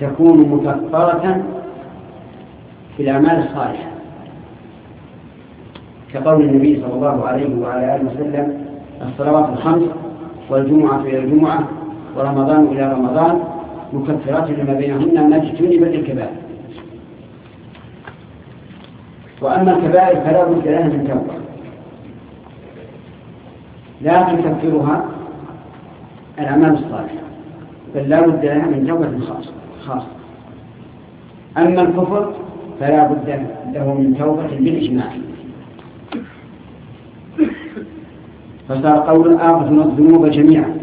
تكون مكفرة في الأعمال الصالحة كقول النبي صلى الله عليه وعلى آله وسلم الصلوات الخمس والجمعة إلى الجمعة ورمضان إلى رمضان مكفرات لما بينهن ما اجتنبت الكبائر. وأما الكبائر فلا بد لها من توبة. لا تكفرها الأعمال الصالحة بل لا بد لها من توبة خاصة خاصة. أما الكفر فلا بد له من توبة بالإجماع. فصار قول آخر الذنوب جميعا.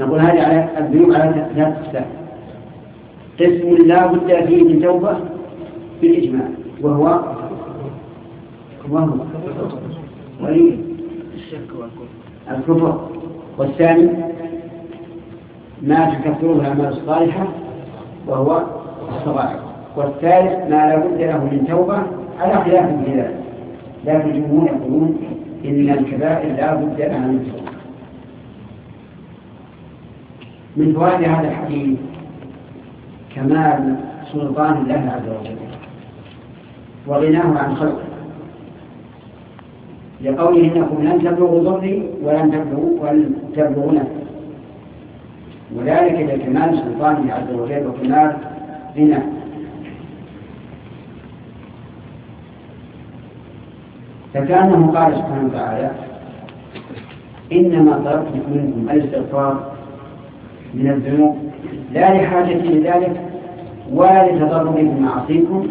نقول هذه الذنوب على ثلاث أقسام. قسم لا بد فيه من توبة بالإجماع وهو وهو ولي الكفر. والثاني ما تكفره الأعمال الصالحة وهو الصغائر. والثالث ما لا بد له من توبة على خلاف في ذلك لكن يقولون إن الكبائر لا بد لها من توبة. من فوائد هذا الحديث كمال سلطان الله عز وجل. وغناه عن خلقه. لقوله إنكم لن تبلغوا ضري ولن تبلغوا ولن تبلغوا نفسي وذلك لكمال سلطانه عز وجل وكمال غناه فكأنه قال سبحانه وتعالى إنما طلبت منكم الاستغفار من الذنوب. لا لحاجة لذلك ولا لتضرر بمعاصيكم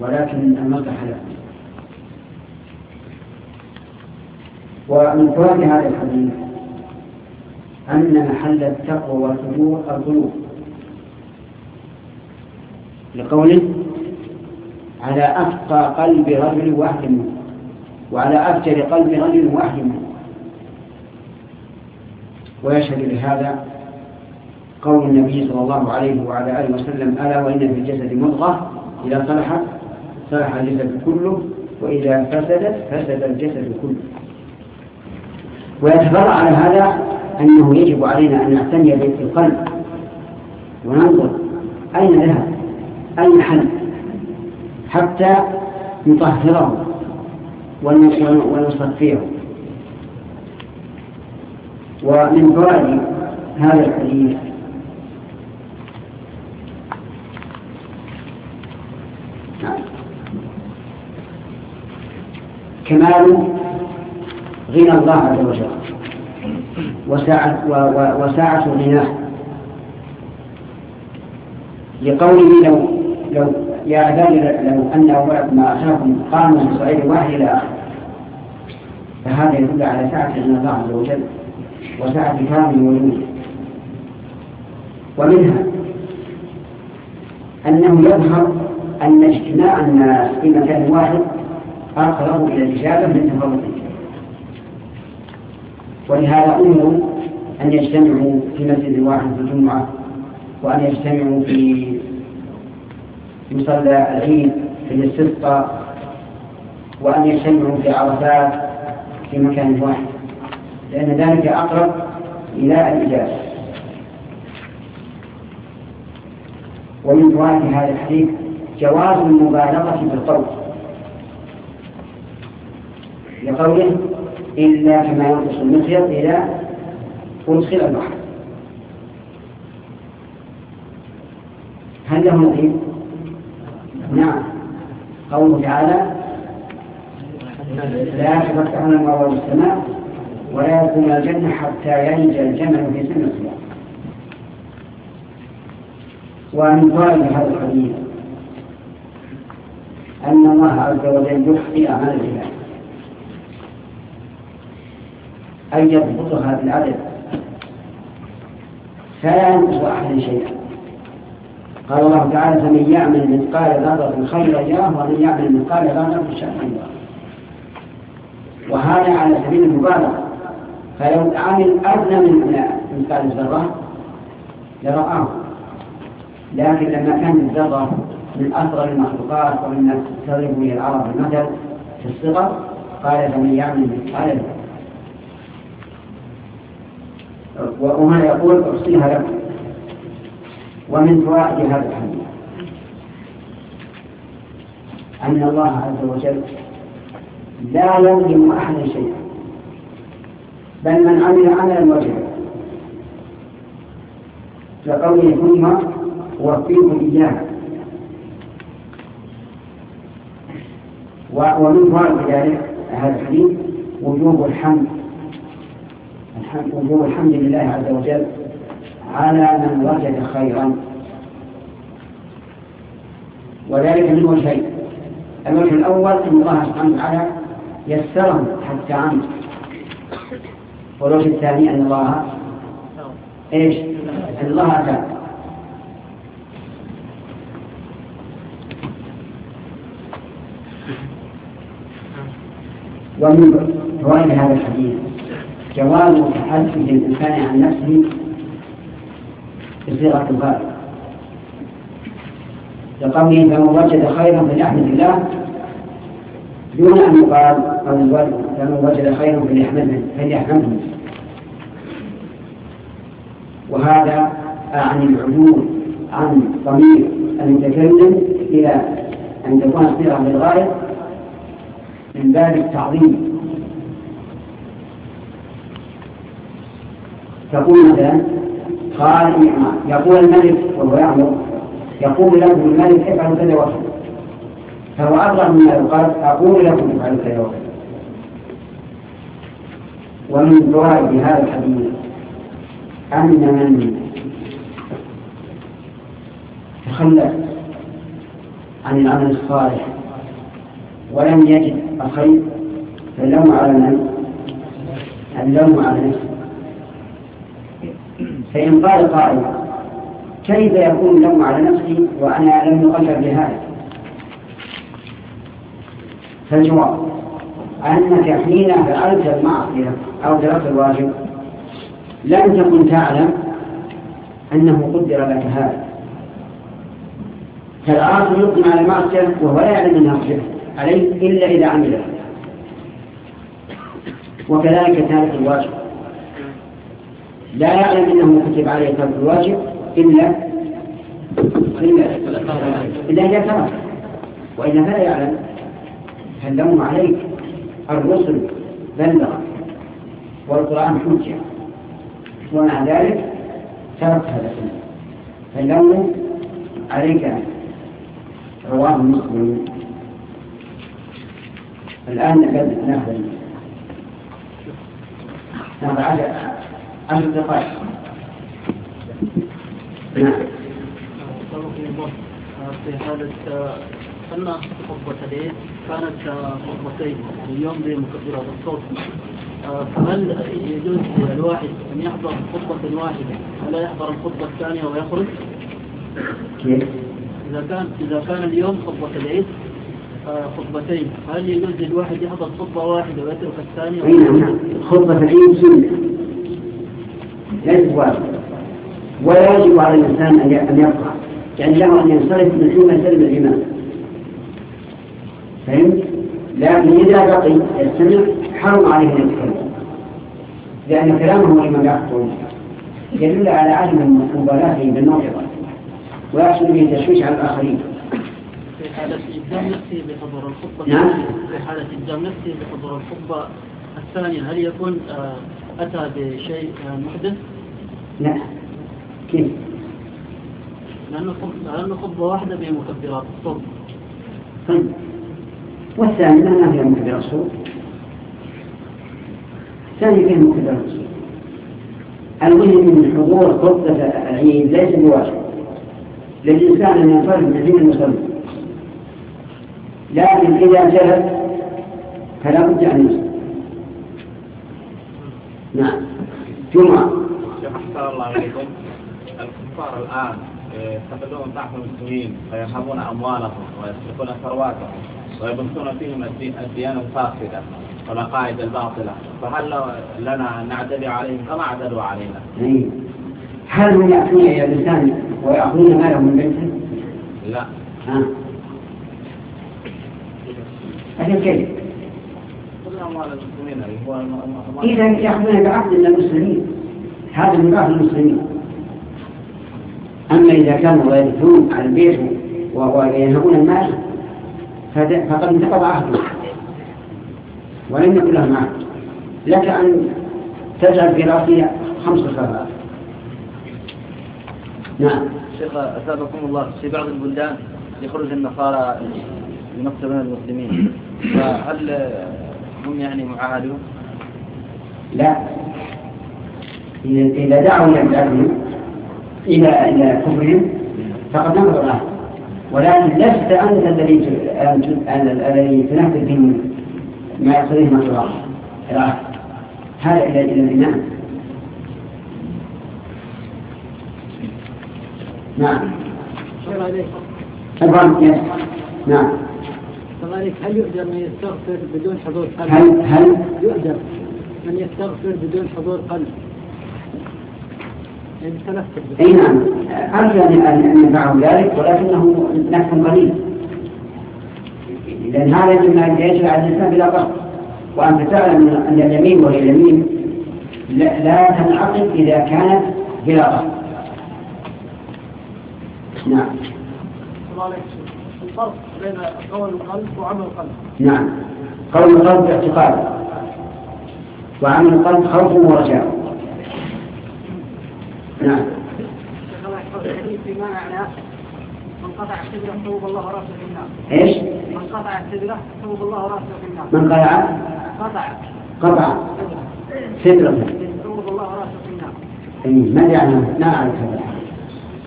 ولكن المصلحة لكم ومن فوائد هذا الحديث أن محل التقوى والفجور القلوب لقوله على أتقى قلب رجل واحد منه وعلى أفجر قلب رجل واحد منه ويشهد لهذا قول النبي صلى الله عليه وعلى آله وسلم ألا وإن في الجسد مضغة إذا صلحت صلح الجسد كله وإذا فسدت فسد الجسد كله. ويتفرع على هذا أنه يجب علينا أن نعتني بالقلب وننظر أين ذهب؟ أين حل؟ حتى نطهره ونصفيه ومن فوائد هذا الحديث كمال غنى الله عز وجل. وساعة, وساعة غناه. لقوله لو لو يا عبادي لو أن أولكم ما أتاكم قاموا بصعيد واحد إلى آخره فهذا يدل على سعة غنى الله عز وجل وسعة كرم وجوده ومنها أنه يظهر أن اجتماع الناس في مكان واحد أقرب إلى الإجابة من تفرقهم ولهذا أمروا أن يجتمعوا في مسجد واحد في الجمعة وأن يجتمعوا في مصلى العيد في الاستسقاء وأن يجتمعوا في عرفات في مكان واحد. لأن ذلك أقرب إلى الإجابة. ومن فوائد هذا الحديث جواز المبالغة في القول لقوله إلا كما ينقص المخيط إذا أدخل البحر. هل له نظير؟ نعم. قوله تعالى لا تفتحون المروى السماء ولا يكون الجنة حتى يلج الجمل في سن الصيام ومن فوائد هذا الحديث أن الله عز وجل يخفي أعمال العباد. أن يضبطها بالعدد فلا ينقص أحد شيئا. قال الله تعالى فمن يعمل مثقال ذرة خيرا يره ومن يعمل مثقال ذرة شرا يره وهذا على سبيل المبالغة. فلو عمل أدنى من مثقال الذرة لرآه. لكن لما كان الذرة من أصغر المخلوقات ومن تضرب به العرب المثل في الصغر قال فمن يعمل مثقال ذرة وهنا يقول أرسلها لكم ومن فوائد هذا الحديث أن الله عز وجل لا يظلم أحدا شيئا. بل من عمل عملا وجبا كقوله ثم أوفيكم إياه. ومن فوائد ذلك هذا الحديث وجوب الحمد. وجوب الحمد لله عز وجل على من وجد خيرا. وذلك من وجهين الوجه الأول أن الله سبحانه وتعالى يسره حتى عمد والوجه الثاني أن الله إيش؟ أن الله أتى. ومن فوائد هذا الحديث جواز تحدث الإنسان عن نفسه بصيغة الغالب. لقوله فمن وجد خيرا فليحمد الله دون أن يقال فمن وجد خيرا فليحمده فليحمده وهذا عن العدول عن ضمير المتكلم إلى أن تكون الصيغة بالغاية من باب التعظيم. تقول مثلا قال يقول الملك وهو يأمر يقول له الملك افعل كذا وكذا فهو أبلغ مما يقال أقول لكم افعلوا كذا وكذا ومن فوائد هذا الحديث أن من تخلف عن العمل الصالح ولم يجد الخير فاللوم على من؟ اللوم على نفسه. فإن قال قائل كيف يكون اللوم على نفسي وأنا لم أقدر بهذا؟ فالجواب أنك حين فعلت المعصية أو تركت الواجب لم تكن تعلم أنه قدر لك هذا. فالعاصي على المعصية وهو لا يعلم أنها قدرت عليه إلا إذا عملها وكذلك تارك الواجب. لا يعلم أنه كتب عليه ترك الواجب إلا إلا إذا ترك وإلا فلا يعلم فاللوم عليك الرسل بلغ والقرآن حجة ومع ذلك ترك هذا السنة. فاللوم عليك رواه مسلم. الآن ناخذ عشر عشر دقائق نعم في حالة أن خطبة العيد كانت خطبتين اليوم بمكبرات الصوت فهل يجوز للواحد أن يحضر خطبة واحدة ولا يحضر الخطبة الثانية ويخرج؟ كيف؟ إذا كان إذا كان اليوم خطبة العيد خطبتين هل يجوز للواحد يحضر خطبة واحدة ويترك الثانية؟ نعم خطبة العيد سنة ليست واجبة ولا يجب على الإنسان أن يبقى يعني له أن ينصرف من حين يسلم الإمام فهمت؟ لكن إذا بقي يستمع حرم عليه أن يتكلم. لأن كلامه لمن يخطب يدل على عدم مبالاته بالموعظة ويحصل به تشويش على الآخرين. في حالة إلزام نفسه بحضور الخطبة نعم. في حالة إلزام نفسه بحضور الخطبة الثانية هل يكون آه، أتى بشيء آه، محدث؟ لا. كيف؟ لأنه لأنه خطبة واحدة بمكبرات الصوت طيب. والثاني ما فيها مكبر الصوت؟ الثاني فيه مكبر الصوت. المهم من حضور خطبة العيد ليس بواجب. للإنسان أن ينصرف من حين المصلي لكن إذا جلس فلا بد أن يصلي. نعم. جمعة. أحسن الله إليكم الكفار الآن يستغلون ضعف المسلمين ويرهبون أموالهم ويسرقون ثرواتهم ويبثون فيهم الديانة الفاسدة والعقائد الباطلة فهل لنا أن نعتدي عليهم كما اعتدوا علينا؟ هل هم يأتون إلى الإنسان ويأخذون ماله من بيته؟ لا ها لكن كيف؟ إذا يأخذون بعقد المسلمين هذا من بعض المسلمين. أما إذا كانوا يرثون على البيت وينهبون المال فقد انتقض عهده. ولم يكن لهم عهد. لك أن تجعل في رأسه خمس صلوات نعم. شيخ أثابكم الله في بعض البلدان يخرج النصارى ينصرون المسلمين. فهل هم يعني معاهدون؟ لا. إذا دعوا إلى بدعتهم إلى إلى كفرهم فقد نقضوا العهد ولكن لست أنت الذي الذي تنفذ به ما يقتضيه مشروع العهد هذا إلى إلى الإمام نعم. يس. نعم. كذلك هل يؤجر من يستغفر بدون حضور قلب؟ هل هل؟ يؤجر من يستغفر بدون حضور قلب. أي نعم. أرجو ان ينفعه ذلك ولكنه نفع قليل. لأن هذا مما يجري على الإنسان بلا قصد وانت تعلم أن اليمين وهي اليمين لا, لا تنعقد إذا كانت بلا قصد نعم. الفرق بين قول القلب وعمل القلب. نعم. قول القلب اعتقاد. وعمل القلب خوف ورجاء. نعم. شيخ الله يحفظك الحديث فيما معنى من قطع السدرة صوب الله راسه في النار إيش؟ من قطع؟ السدرة صوب الله راسه في النار من قطع. قطع قطع سدرة صوب الله راسه في النار ما أدري عنه ما اعرف هذا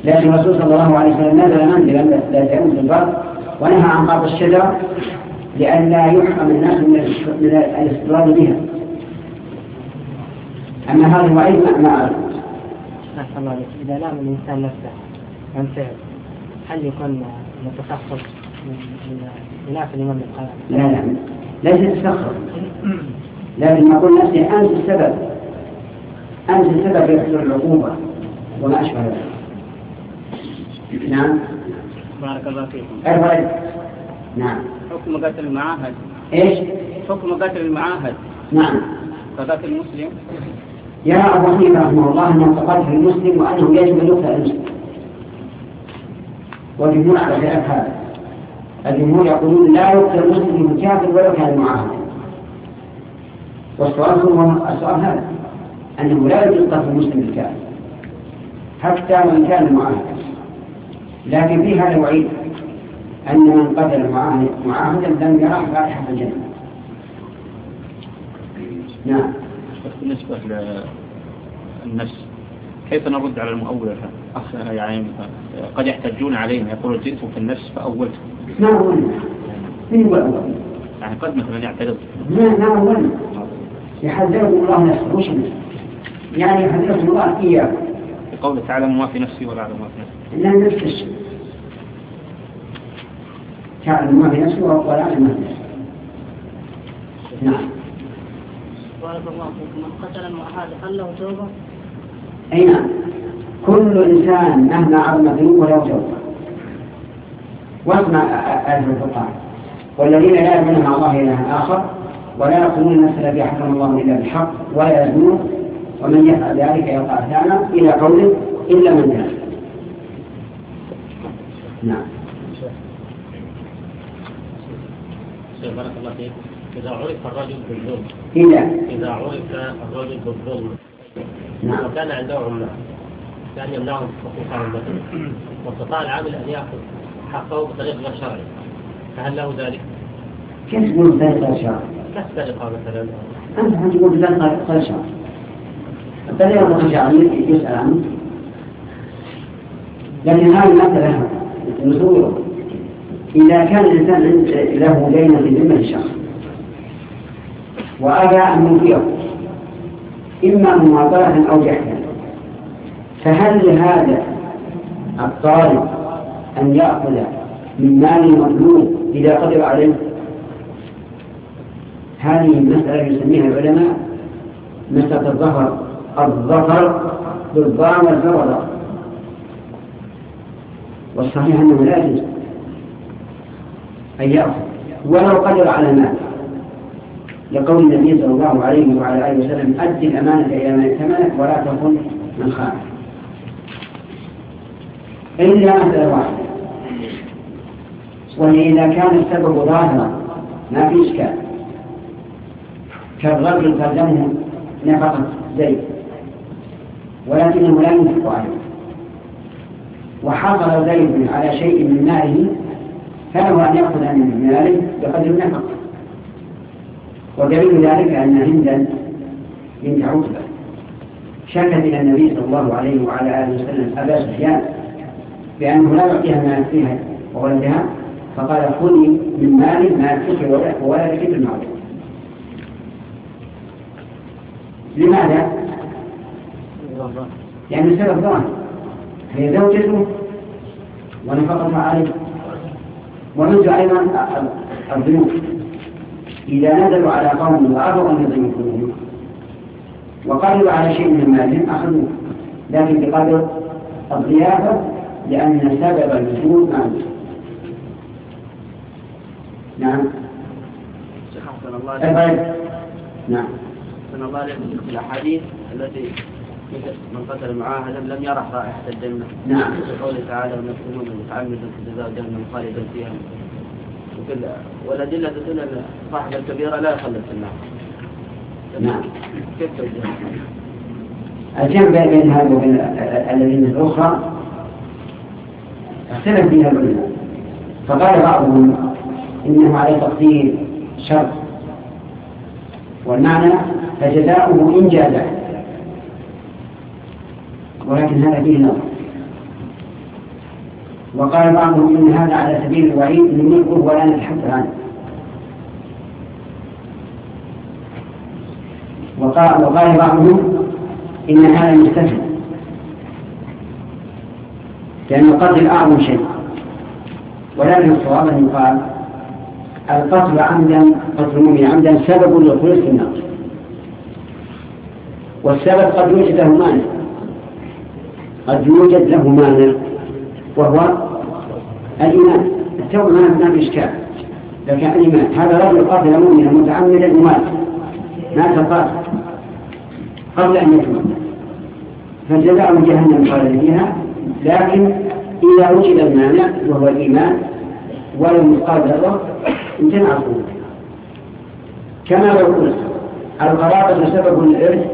لكن الرسول صلى الله عليه وسلم نزل منزلا لا تعود البر ونهى عن قطع الشجرة لئلا يحرم الناس من الاست- من الاستطراد بها. أما هذا الوعيد ما أعرف. أحسن الله إذا لام الإنسان نفسه عن فعل هل يكون متسخط من خلاف الإمام القائم؟ لا لا. ليس تسخر لكن نقول نفسي أنت السبب. أنت السبب في حصول العقوبة وما أشبه ذلك. نعم؟ بارك الله فيكم. الولد نعم. حكم قتل المعاهد. إيش؟ حكم قتل المعاهد. نعم. كقتل المسلم. يرى أبو حنيفة رحمه الله أنه تقاتل المسلم وأنه يجب أن يقتل المسلم. والجمهور على خلاف هذا. الجمهور يقولون لا يقتل المسلم بالكافر ولو كان معاهدا. والسؤال هو السؤال هذا. أنه لا يجوز قتل المسلم بالكافر. حتى وإن كان معاهدا. لكن في هذا وعيد أن من قتل معاهد- معاهدا لم يرح رائحة الجنة. نعم. بالنسبة للنفس كيف نرد على المؤول أخ يعني قد يحتجون علينا يقول جئت في النفس فأولت. الأول يعني قد مثلا يعترض. ما أولنا يحذركم الله نفسه نفسه يعني يحذركم الله إياه بقوله تعالى ما في نفسي ولا أعلم ما في نفسي. إنها نفس الشيء تعلم ما في نفسه ولا يعلم ما في نفسه نعم. بارك الله فيكم من قتل المعاهد هل له توبة؟ أي نعم. كل إنسان مهما عظم ذنوبه له توبة. واسمع آية الفرقان والذين لا يؤمنون مع الله إلها آخر ولا يقتلون النفس التي حكم الله إلا بالحق ولا يزنون. ومن يفعل ذلك يلقى أثاما إلى قوله إلا من تاب نعم. شيخ بارك الله فيك. إذا عرف الرجل بالظلم. إذا. إذا عرف الرجل بالظلم. نعم. وكان عنده عملاء كان يمنعهم حقوقهم مثلا واستطاع العامل أن يأخذ حقه بطريق غير شرعي. فهل له ذلك؟ كيف تقول بذلك الشرع؟ كالسرقة مثلا. أنت تقول بذلك الشرع الطريقة الشرع يسأل عنه. لكن هذه المسألة نصوره إذا كان الإنسان له دين في ذمة الشخص وأبى أن ينفيه. إما مماطلة أو جحدا فهل لهذا الطالب أن يأخذ من مال المظلوم إذا قدر عليه؟ هذه المسألة يسميها العلماء مسألة الظهر الظفر بالضام والزبر والصحيح أنه لا يجوز أن يأخذ ولو قدر على المال لقول النبي صلى الله عليه وعلى آله وسلم أدي الأمانة إلى من ائتمنك ولا تكن من خانك. إلا مسألة واحدة وهي إذا كان السبب ظاهرا ما في إشكال. كالرجل تلزمه نفقة زيت ولكنه لا ينفق عليه. وحصل زيد على شيء من ماله فله أن يأخذ من ماله بقدر النفقة. ودليل ذلك أن هندا بنت عتبة. شكت إلى النبي صلى الله عليه وعلى آله وسلم أبا سفيان بأنه لا يعطيها ما يكفيها وولدها فقال خذي من مالي ما يكفيك وولدك بالمعروف لماذا؟ لأن السبب ظاهر. هي زوجته ونفقتها عليه. ومثل أيضا الذنوب إذا نزلوا على قوم وأبوا أن يضيفوهم وقدروا على شيء من مالهم أخذوه. لكن بقدر الضيافة لأن سبب الوجود معلوم نعم. شيخ عليك. طيب نعم. أحسن الله في الأحاديث التي من قتل معاهدا لم يرح رائحة الجنة. نعم. قوله تعالى ونفسهم من متعمد جزاء جهنم خالدا فيها. والأدلة تدل أن صاحب الكبيرة لا يخلد في النار. نعم كيف توجه الجمع بين هذا وبين الذين الأخرى اختلف فيها العلماء. فقال بعضهم إنه على تقدير شرط والمعنى فجزاؤه إن جاز ولكن هذا فيه نظر. وقال بعضهم إن هذا على سبيل الوعيد نملكه ولا نتحدث عنه. وقال, وقال بعضهم إن هذا مستثنى لأن القتل أعظم شيء. ولكن الصواب أن يقال القتل عمدا قتل المؤمن عمدا سبب للخلود في النار والسبب قد يوجد له مانع. قد يوجد له مانع. وهو الإيمان. التوبة ما في إشكال لكن الإيمان هذا رجل قاتل مؤمنا متعمدا ومات مات القاتل قبل أن يتوب فجزاء جهنم خالد فيها. لكن إذا وجد المانع وهو الإيمان ولم يقال ذره امتنع الخروج كما لو قلت القرابة سبب الإرث.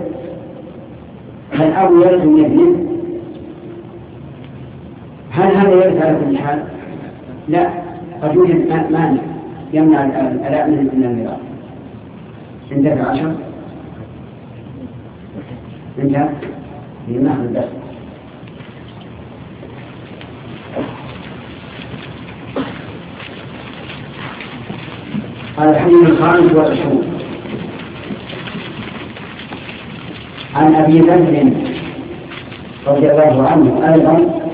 الأب يرث من ابنه هل هذا يرث على كل حال؟ لا. قد يوجد مانع يمنع الآلاء من الميراث. عندك عشر؟ انت ناخذ الدرس الحديث الخامس والعشرون. عن أبي ذر رضي الله عنه أيضا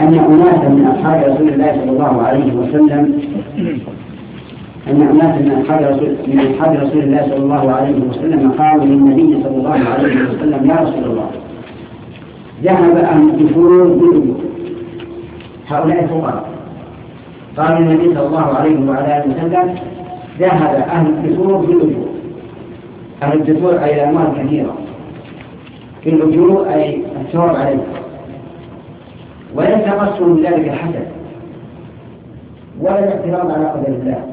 أن اناسا من أصحاب رسول الله صلى الله عليه وسلم أن أناس من أصحاب رسول من أصحاب رسول الله صلى الله عليه وسلم قالوا للنبي صلى الله عليه وسلم يا رسول الله ذهب أهل الدخول بالأجور هؤلاء فقراء قال النبي صلى الله عليه وعلى آله وسلم ذهب أهل الدخول بالأجور أهل الدخول أي الأموال كثيرة. في الأجور أي الثواب عليه وليس قصهم ذلك الحسد. ولا الاعتراض على قدر الله.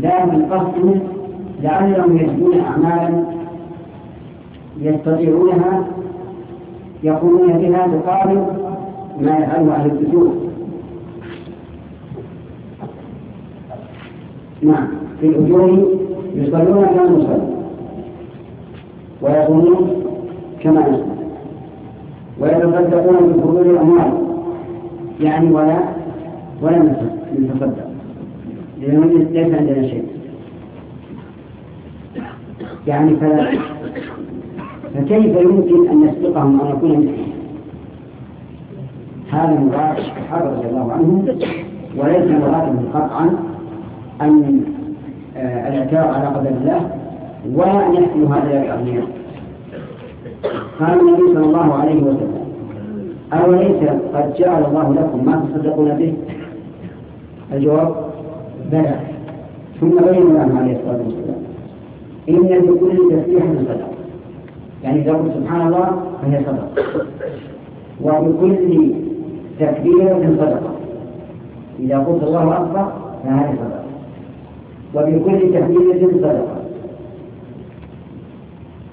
لكن قصدهم لعلهم يجدون أعمالا يستطيعونها يقومون بها تقابل ما يفعله أهل الدجور نعم في الأجور يصلون كما نصلي ويقومون كما نصلي ويتصدقون بفضول الأموال. يعني ولا ولا نتصدق لأنه ليس عندنا شيء. يعني فلا فكيف يمكن أن نسبقهم أن مثلهم هذا مراد الصحابة رضي الله عنهم وليس مرادهم قطعا أن آه، الاعتراض على قدر الله ولا أن يحكموا هذا الأغنياء. قال النبي صلى الله عليه وسلم أوليس قد جعل الله لكم ما تصدقون به؟ الجواب بلى. ثم بين لهم عليه الصلاة والسلام إن لكل تسبيح صدقة يعني إذا قلت سبحان الله فهي صدقة. وبكل تكبيرة صدقة. إذا قلت الله أكبر فهذه صدقة. وبكل تكبيرة صدقة.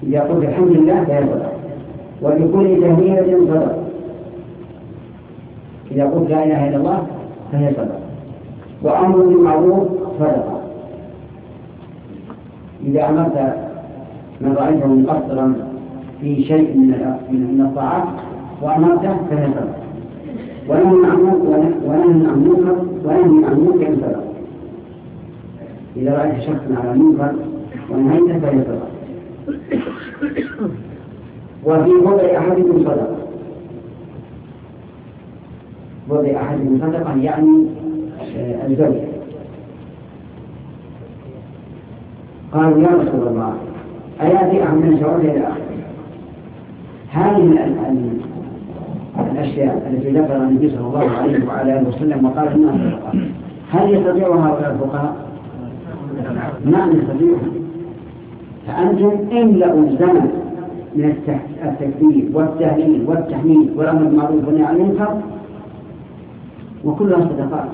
إذا قلت الحمد لله فهي صدقة. وبكل تهليلة صدقة إذا قلت لا إله إلا الله فهي صدقة وأمر بالمعروف صدقة إذا أمرت من رأيته مقصرا في شيء من الطاعات وأمرته فهي صدقة ونهي عن منكر ونهي عن منكر إذا رأيت شخصا على منكر ونهيته فهي صدقة وفي وضع أحدكم صدقة وضع أحدكم صدقة يعني آه، الزوج. قالوا يا رسول الله أيأتي أعمال شعور إلى آخره؟ هذه الأشياء التي ذكرها النبي صلى الله عليه وعلى آله وسلم وقال إنها صدقة. هل يستطيع هؤلاء الفقهاء؟ نعم يستطيعون. فأنتم املأوا الزمن من التكبير والتهليل والتحميد والأمر بالمعروف والنهي عن المنكر وكلها صدقات.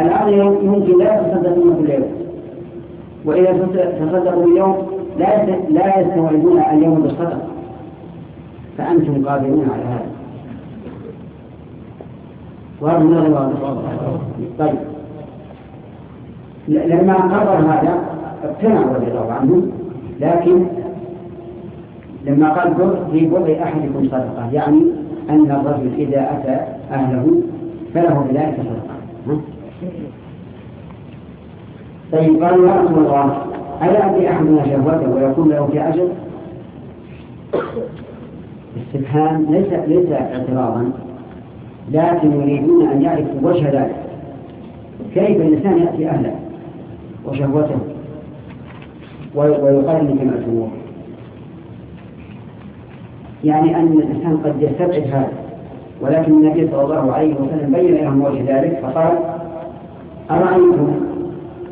الآن يمكن لا يتصدقون كل يوم وإذا تصدقوا اليوم لا لا يستوعبون اليوم بالصدقة فأنتم قادرون على هذا. واضح من واضح؟ طيب. لما قرر هذا اقتنع رضي الله عنه لكن لما قال بر في بر أحدكم صدقة. يعني أن الرجل إذا أتى أهله فله بذلك صدقة؟ طيب قال يا رسول الله ألا أتي أحدنا شهوته ويكون له في أجر استفهام ليس ليس اعتراضا لكن يريدون أن يعرفوا وجه ذلك. كيف الإنسان يأتي أهله وشهوته؟ وي- ويقارن بمأجور يعني أن الإنسان قد يستبعد هذا. ولكن النبي صلى الله عليه وسلم بين لهم وجه ذلك فقال أرأيتم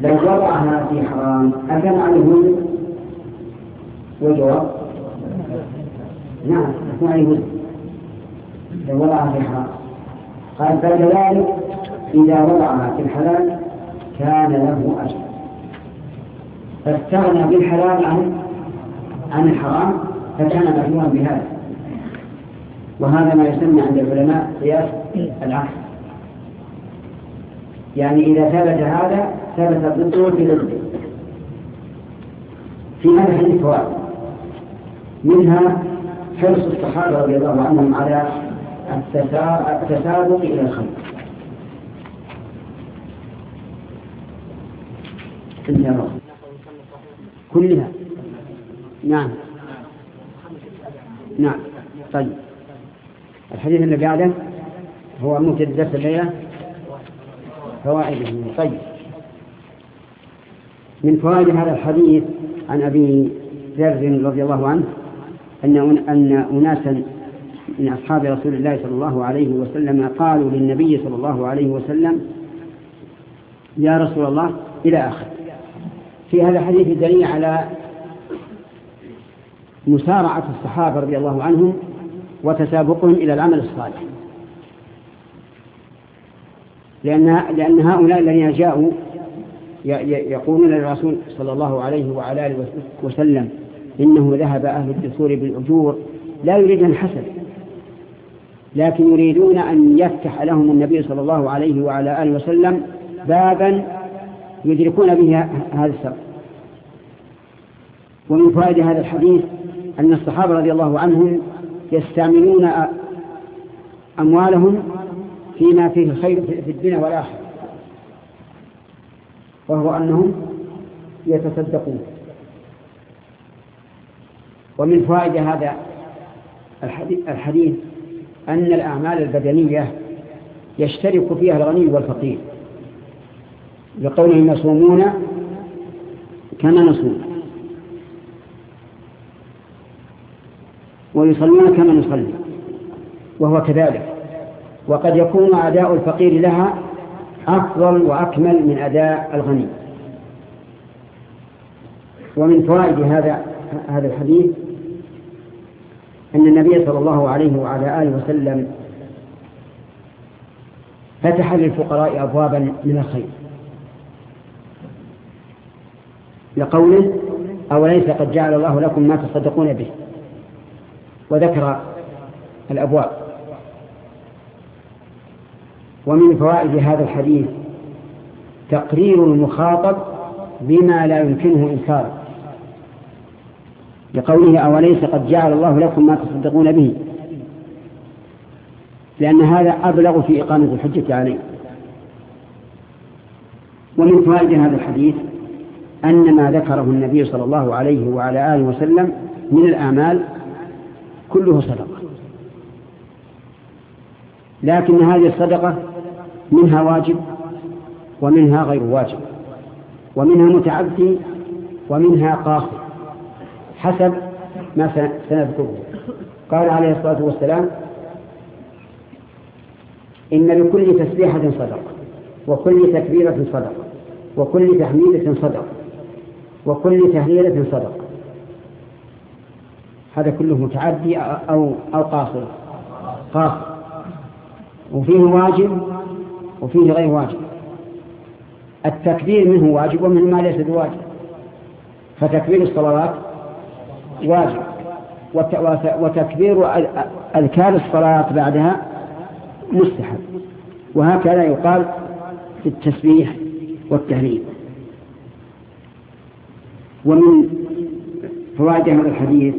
لو وضعها في حرام أكان عليه؟ والجواب نعم يكون عليه وزن لو وضعها في حرام. قال فكذلك إذا وضعها في الحلال كان له أجر. فاستغنى بالحلال عن عن الحرام فكان مأجورا بهذا. وهذا ما يسمى عند العلماء قياس العقل. يعني إذا ثبت هذا ثبت ضده في هذا الحديث فوائد منها حرص الصحابة رضي الله عنهم على التسا- التسابق إلى الوقت. كلها. نعم. نعم. طيب. الحديث اللي بعده هو ممكن درس الليلة فوائده. طيب. من فوائد هذا الحديث عن أبي ذر رضي الله عنه أن أن أناسا من أصحاب رسول الله صلى الله عليه وسلم قالوا للنبي صلى الله عليه وسلم يا رسول الله إلى آخر. في هذا الحديث دليل على مسارعة الصحابة رضي الله عنهم وتسابقهم إلى العمل الصالح. لأن لأن هؤلاء الذين جاءوا يقولون للرسول صلى الله عليه وعلى آله وسلم إنه ذهب أهل الدثور بالأجور لا يريدون الحسد. لكن يريدون أن يفتح لهم النبي صلى الله عليه وعلى آله وسلم بابا يدركون به هذا السبب. ومن فوائد هذا الحديث أن الصحابة رضي الله عنهم يستعملون أموالهم فيما فيه الخير في الدنيا والآخرة. وهو أنهم يتصدقون. ومن فوائد هذا الحديث, الحديث أن الأعمال البدنية يشترك فيها الغني والفقير. لقولهم يصومون كما نصوم. ويصلون كما نصلي. وهو كذلك. وقد يكون أداء الفقير لها أفضل وأكمل من أداء الغني. ومن فوائد هذا هذا الحديث أن النبي صلى الله عليه وعلى آله وسلم فتح للفقراء أبوابا من الخير. لقوله أوليس قد جعل الله لكم ما تصدقون به؟ وذكر الأبواب. ومن فوائد هذا الحديث تقرير المخاطب بما لا يمكنه إنكاره لقوله أوليس قد جعل الله لكم ما تصدقون به؟ لأن هذا أبلغ في إقامة الحجة عليه. ومن فوائد هذا الحديث أن ما ذكره النبي صلى الله عليه وعلى آله وسلم من الأعمال كله صدقة. لكن هذه الصدقة منها واجب ومنها غير واجب ومنها متعدي ومنها قاصر حسب ما سنذكره قال عليه الصلاة والسلام إن لكل تسبيحة صدقة وكل تكبيرة صدقة وكل تحميدة صدقة وكل تهليلة صدقة. هذا كله متعدي أو أو قاصر. قاصر. وفيه واجب وفيه غير واجب. التكبير منه واجب ومنه ما ليس بواجب. فتكبير الصلوات واجب. وت- وت- وتكبير أذكار الصلاة بعدها مستحب. وهكذا يقال في التسبيح والتهليل. ومن فوائد هذا الحديث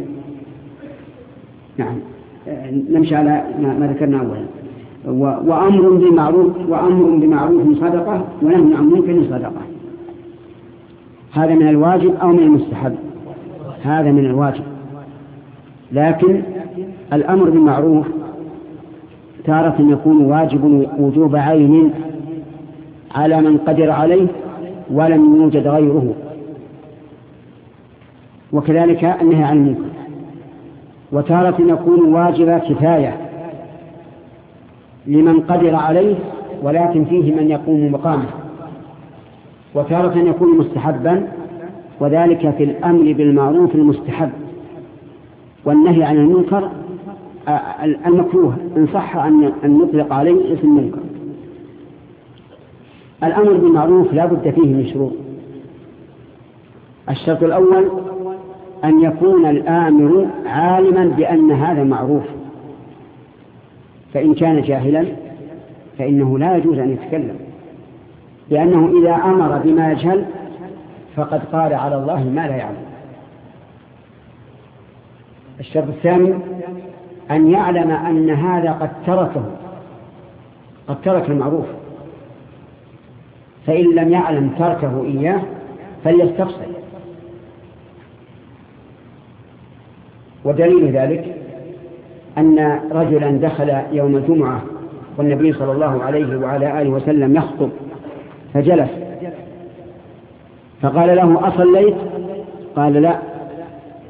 نعم. نمشي على ما ذكرنا أولا. وأمر بالمعروف وأمر بمعروف صدقة ونهي عن منكر صدقة. هذا من الواجب أو من المستحب؟ هذا من الواجب. لكن الأمر بالمعروف تارة يكون واجب وجوب عين على من قدر عليه ولم يوجد غيره. وكذلك النهي عن المنكر. وتارة يكون واجب كفاية لمن قدر عليه ولكن فيه من يقوم مقامه. وتارة يكون مستحبا وذلك في الأمر بالمعروف المستحب والنهي عن المنكر آه، المكروه إن صح أن نطلق عليه اسم منكر. الأمر بالمعروف لا بد فيه من شروط. الشرط الأول أن يكون الآمر عالما بأن هذا معروف. فإن كان جاهلا فإنه لا يجوز أن يتكلم. لأنه إذا أمر بما يجهل فقد قال على الله ما لا يعلم. الشرط الثاني أن يعلم أن هذا قد تركه قد ترك المعروف. فإن لم يعلم تركه إياه فليستفصل ودليل ذلك أن رجلا دخل يوم الجمعة والنبي صلى الله عليه وعلى آله وسلم يخطب فجلس. فقال له أصليت؟ قال لا.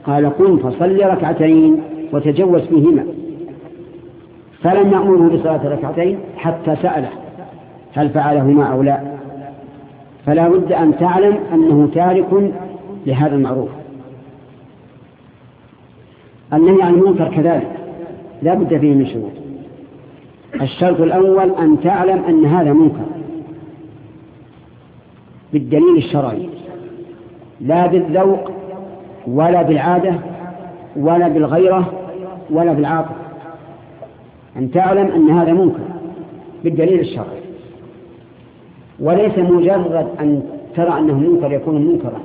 قال قم فصل ركعتين وتجوز فيهما. فلم يأمره بصلاة ركعتين حتى سأله هل فعلهما أو لا؟ فلا بد أن تعلم أنه تارك لهذا المعروف. النهي عن المنكر كذلك. لا بد فيه من شروط. الشرط الأول أن تعلم أن هذا منكر. بالدليل الشرعي. لا بالذوق ولا بالعادة ولا بالغيرة ولا بالعاطفة أن تعلم أن هذا منكر. بالدليل الشرعي. وليس مجرد أن ترى أنه منكر يكون منكرا.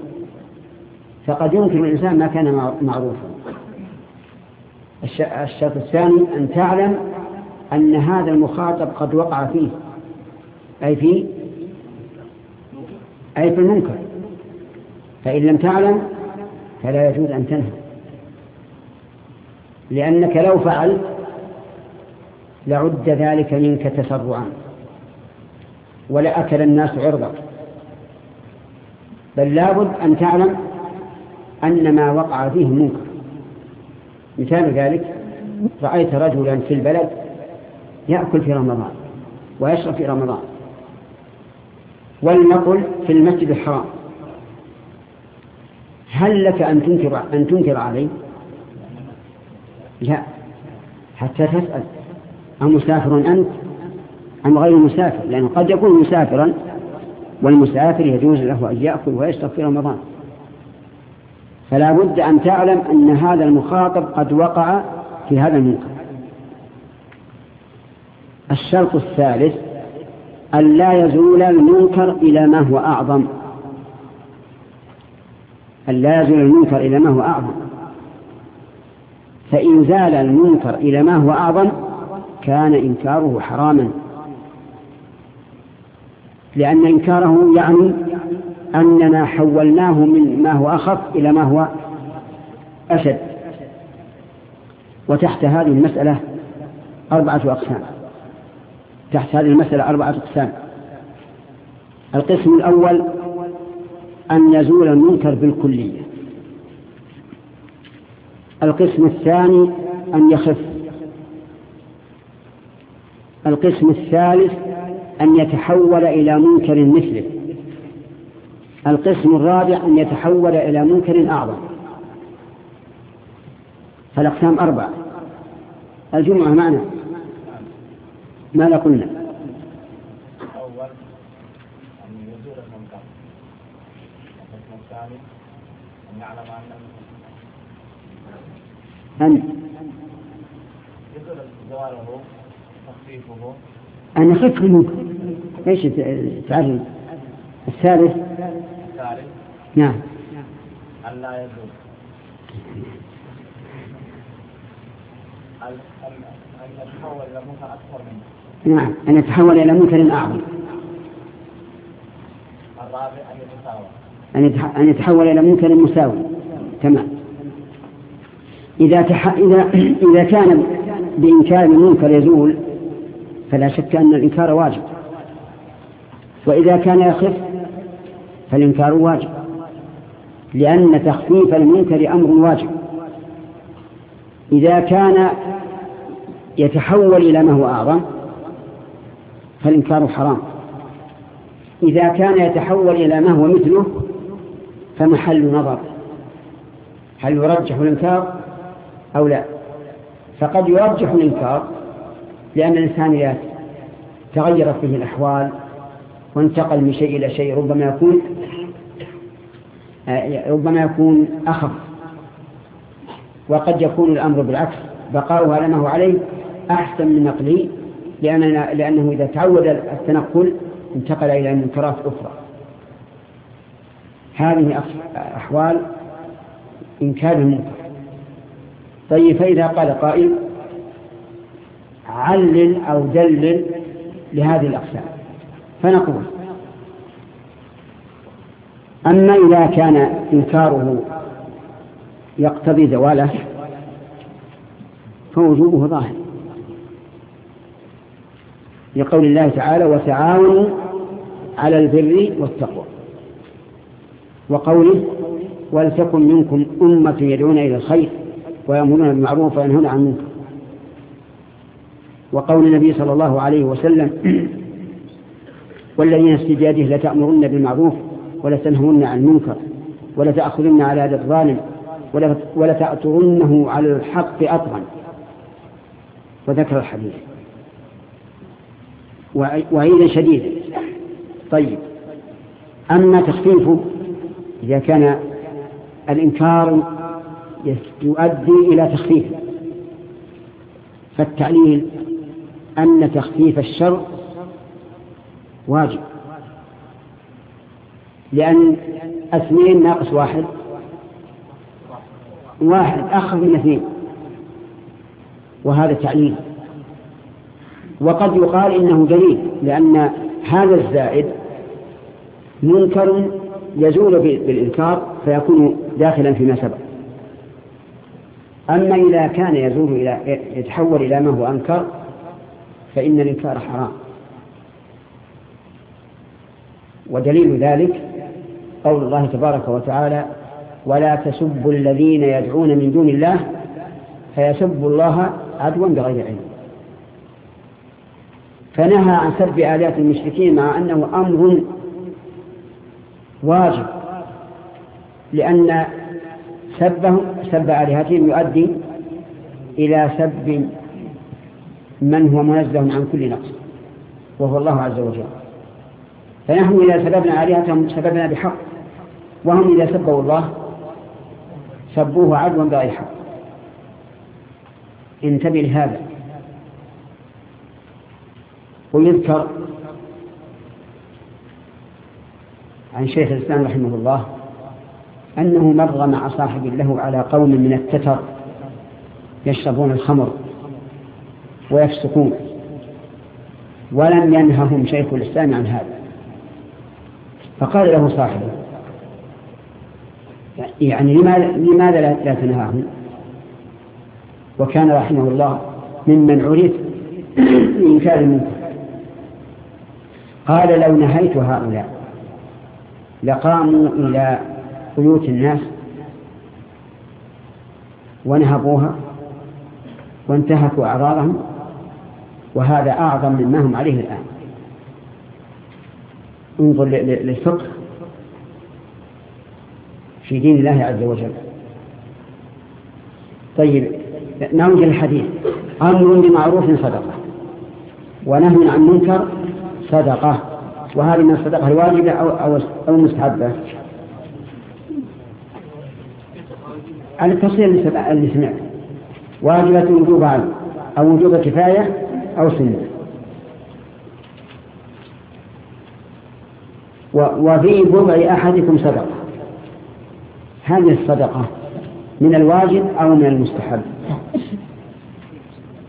فقد ينكر الإنسان ما كان معروفا. الشرط الثاني أن تعلم أن هذا المخاطب قد وقع فيه أي في أي في المنكر. فإن لم تعلم فلا يجوز أن تنهى. لأنك لو فعلت لعد ذلك منك تسرعا ولأكل الناس عرضك. بل لابد أن تعلم أن ما وقع فيه منكر. مثال ذلك رأيت رجلا في البلد يأكل في رمضان ويشرب في رمضان ولنقل في المسجد الحرام. هل لك أن تنكر, أن تنكر عليه لا. حتى تسأل أمسافر أنت أم غير مسافر؟ لأنه قد يكون مسافرا والمسافر يجوز له أن يأكل ويشرب في رمضان. فلا بد أن تعلم أن هذا المخاطب قد وقع في هذا المنكر الشرط الثالث أن لا يزول المنكر إلى ما هو أعظم. أن لا يزول المنكر إلى ما هو أعظم. فإن زال المنكر إلى ما هو أعظم كان إنكاره حراما. لأن إنكاره يعني أننا حولناه من ما هو أخف إلى ما هو أشد. وتحت هذه المسألة أربعة أقسام. تحت هذه المسألة أربعة أقسام. القسم الأول أن يزول المنكر بالكلية. القسم الثاني أن يخف. القسم الثالث أن يتحول إلى منكر مثله. القسم الرابع أن يتحول إلى منكر أعظم. فالأقسام أربعة. الجمعة معنا ماذا قلنا؟ أن يزول المنكر القسم الثاني أن يعلم أن أنت يقول زواله تخفيفه أنا خف منك إيش تعرف؟ الثالث؟ الثالث. نعم. أن لا يزول أن يتحول إلى منكر أكثر منه. نعم. أن يتحول إلى منكر أعظم. الرابع أن يتساوى. أن يتحول إلى منكر مساوي. تمام. إذا تح... إذا [CLEARS THROAT] إذا كان بإنكار المنكر يزول فلا شك أن الإنكار واجب. وإذا كان يخف فالإنكار واجب لأن تخفيف المنكر أمر واجب. إذا كان يتحول إلى ما هو أعظم فالإنكار حرام. إذا كان يتحول إلى ما هو مثله فمحل نظر. هل يرجح الإنكار أو لا؟ فقد يرجح الإنكار لأن الإنسان إذا تغيرت به الأحوال وانتقل من شيء إلى شيء ربما يكون آه، ربما يكون أخف. وقد يكون الأمر بالعكس. بقاؤه على ما هو عليه أحسن من نقله لأننا لأنه إذا تعود التنقل انتقل إلى منكرات أخرى. هذه أح- أحوال إنكار المنكر طيب فإذا قال قائل علل أو دلل لهذه الأقسام. فنقول أما إذا كان إنكاره يقتضي زواله فوجوبه ظاهر لقول الله تعالى وتعاونوا على البر والتقوى وقوله ولتكن منكم أمة يدعون إلى الخير ويأمرون بالمعروف وينهون عن المنكر وقول النبي صلى الله عليه وسلم [CLEARS THROAT] والذين في بيده لتأمرن بالمعروف ولتنهون عن المنكر ولتأخذن على يد الظالم ولتأترنه على الحق أطرا وذكر الحديث. وعي- وعيدا شديدا. طيب. أما تخفيفه إذا كان الإنكار يؤدي إلى تخفيف فالتعليل أن تخفيف الشر واجب. لأن اثنين ناقص واحد. واحد أخف من اثنين. وهذا تعليل. وقد يقال إنه دليل لأن هذا الزائد منكر يزول بالإنكار فيكون داخلا فيما سبق. أما إذا كان يزول إلى يتحول إلى ما هو أنكر فإن الإنكار حرام. ودليل ذلك قول الله تبارك وتعالى ولا تسبوا الذين يدعون من دون الله فيسبوا الله عدوا بغير علم. فنهى عن سب آلهة المشركين مع أنه أمر واجب لأن سبه سب آلهتهم يؤدي إلى سب من هو منزه عن كل نقص وهو الله عز وجل. فنحن إذا سببنا آلهتهم سببنا بحق وهم إذا سبوا الله سبوه عدوا بغير حق. انتبه لهذا. ويذكر عن شيخ الإسلام رحمه الله أنه مر مع صاحب له على قوم من التتر يشربون الخمر ويفسقون ولم ينههم شيخ الإسلام عن هذا. فقال له صاحبه يعني لماذا, لا تنهاهم؟ وكان رحمه الله ممن عرف بإنكار المنكر. قال لو نهيت هؤلاء لقاموا إلى بيوت الناس ونهبوها وانتهكوا أعراضهم وهذا أعظم مما هم عليه الآن. انظر للفقه في دين الله عز وجل. طيب إلى الحديث أمر بمعروف صدقة ونهي عن منكر صدقة وهذه من الصدقة الواجبة أو أو أو المستحبة. التفصيل اللي سمع- اللي سمعت واجبة وجوب أو وجوب كفاية أو سنة. وفي بضع أحدكم صدقة. هذه الصدقة من الواجب أو من المستحب؟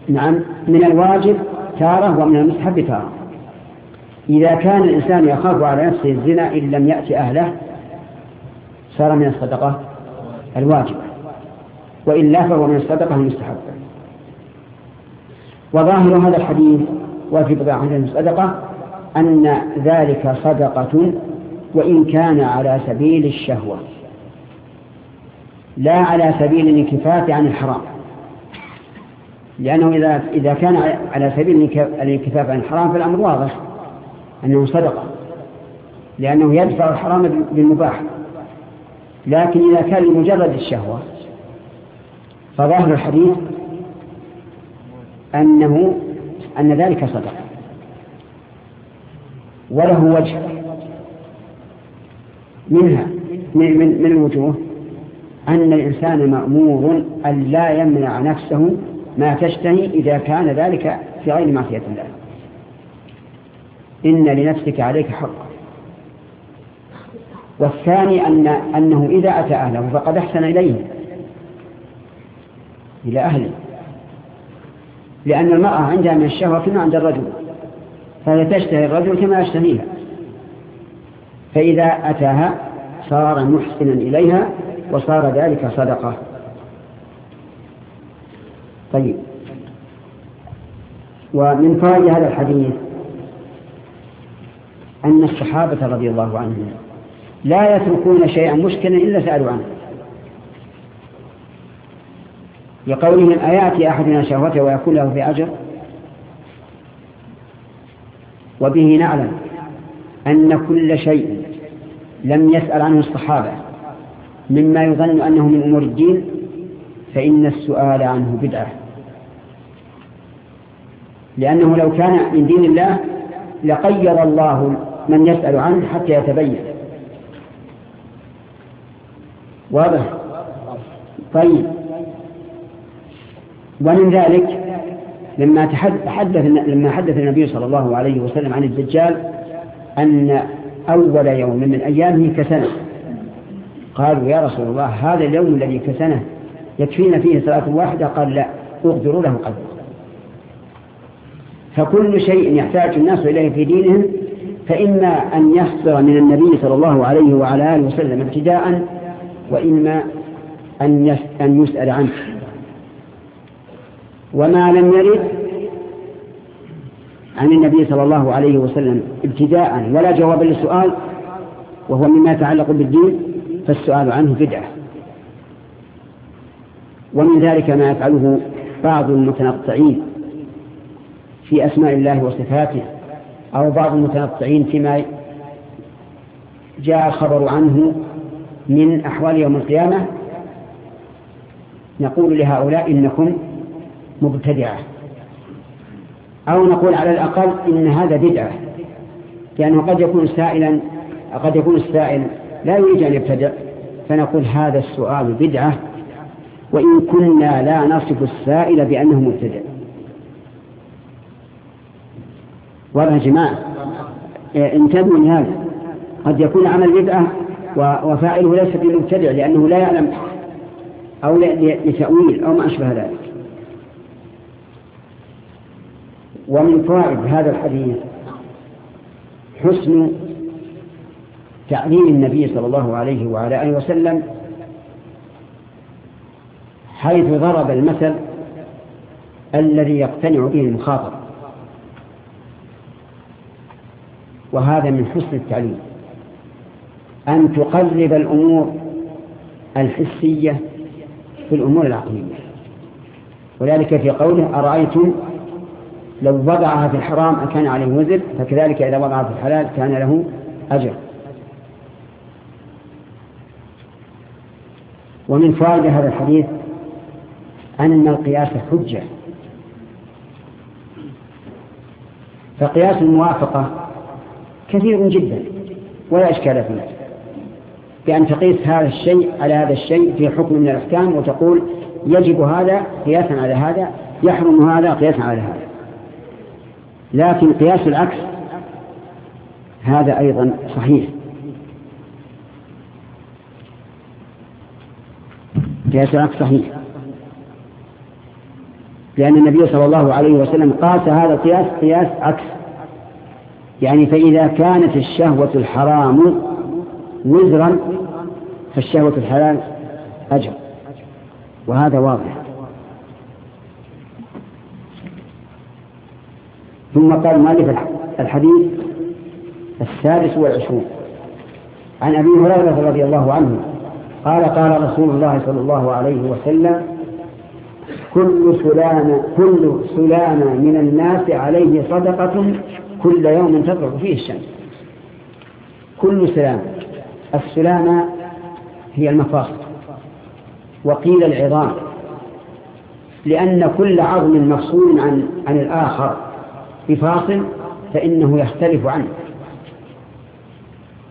نعم من الواجب تارة ومن المستحب تارة. إذا كان الإنسان يخاف على نفسه الزنا إن لم يأتي أهله صار من الصدقة الواجبة وإلا فهو من الصدقة المستحبة وظاهر هذا الحديث وفي بضاعة الصدقة أن ذلك صدقة وإن كان على سبيل الشهوة لا على سبيل الانكفاف عن الحرام. لأنه إذا إذا كان على سبيل الانكفاف عن الحرام فالأمر واضح أنه صدقة لأنه يدفع الحرام بالمباح. لكن إذا كان لمجرد الشهوة فظاهر الحديث أنه أن ذلك صدقة. وله وجه منها من, من, الوجوه أن الإنسان مأمور أن لا يمنع نفسه ما تشتهي إذا كان ذلك في غير معصية الله. إن لنفسك عليك حقا والثاني أن أنه إذا أتى أهله فقد أحسن إليه إلى أهله. لأن المرأة عندها من الشهوة كما عند الرجل. فهي تشتهي الرجل كما يشتهيها فإذا أتاها صار محسنا إليها وصار ذلك صدقة. طيب. ومن فوائد هذا الحديث أن الصحابة رضي الله عنهم لا يتركون شيئا مشكلا إلا سألوا عنه. لقولهم أيأتي أحدنا شهوته ويكون له في أجر؟ وبه نعلم أن كل شيء لم يسأل عنه الصحابة. مما يظن أنه من أمور الدين فإن السؤال عنه بدعة. لأنه لو كان من دين الله لقيض الله من يسأل عنه حتى يتبين. واضح؟ طيب. ومن ذلك لما تحدث لما حدث النبي صلى الله عليه وسلم عن الدجال أن أول يوم من أيامه كسنة. قالوا يا رسول الله هذا اليوم الذي كسنة يكفينا فيه صلاة واحدة؟ قال لا اقدروا له قدر. فكل شيء يحتاج الناس إليه في دينهم فإما أن يصدر من النبي صلى الله عليه وعلى آله وسلم ابتداء وإما أن يسأل عنه. وما لم يرد عن النبي صلى الله عليه وسلم ابتداء ولا جواب للسؤال وهو مما يتعلق بالدين فالسؤال عنه بدعة. ومن ذلك ما يفعله بعض المتنطعين في أسماء الله وصفاته أو بعض المتنطعين فيما جاء الخبر عنه من أحوال يوم القيامة نقول لهؤلاء إنكم مبتدعة. أو نقول على الأقل إن هذا بدعة. لأنه قد يكون سائلا قد يكون السائل لا يريد أن يبتدع. فنقول هذا السؤال بدعة وإن كنا لا نصف السائل بأنه مبتدع. ولا جماعة؟ انتبهوا لهذا. قد يكون عمل بدعة وفاعله ليس بمبتدع لأنه لا يعلم أو لتأويل أو ما أشبه ذلك. ومن فوائد هذا الحديث حسن تعليم النبي صلى الله عليه وعلى آله وسلم حيث ضرب المثل الذي يقتنع به المخاطب. وهذا من حسن التعليم. أن تقرب الأمور الحسية في الأمور العقلية. وذلك في قوله أرأيتم لو وضعها في الحرام أكان عليه وزر فكذلك إذا وضعها في الحلال كان له أجر. ومن فائدة هذا الحديث أن القياس حجة. فقياس الموافقة كثير جدا ولا إشكال فيه. بأن تقيس هذا الشيء على هذا الشيء في حكم من الأحكام وتقول يجب هذا قياسا على هذا يحرم هذا قياسا على هذا. لكن قياس العكس. هذا أيضا صحيح. قياس العكس صحيح. لأن النبي صلى الله عليه وسلم قاس هذا القياس قياس عكس. يعني فإذا كانت الشهوة الحرام وزرا فالشهوة الحلال أجر. وهذا واضح. ثم قال مالك الحديث السادس والعشرون. عن أبي هريرة رضي الله عنه قال قال رسول الله صلى الله عليه وسلم كل سلامة كل سلامة من الناس عليه صدقة كل يوم تطلع فيه الشمس. كل سلامة السلامة هي المفاصل. وقيل العظام لأن كل عظم مفصول عن عن الآخر. بفاصل فإنه يختلف عنه.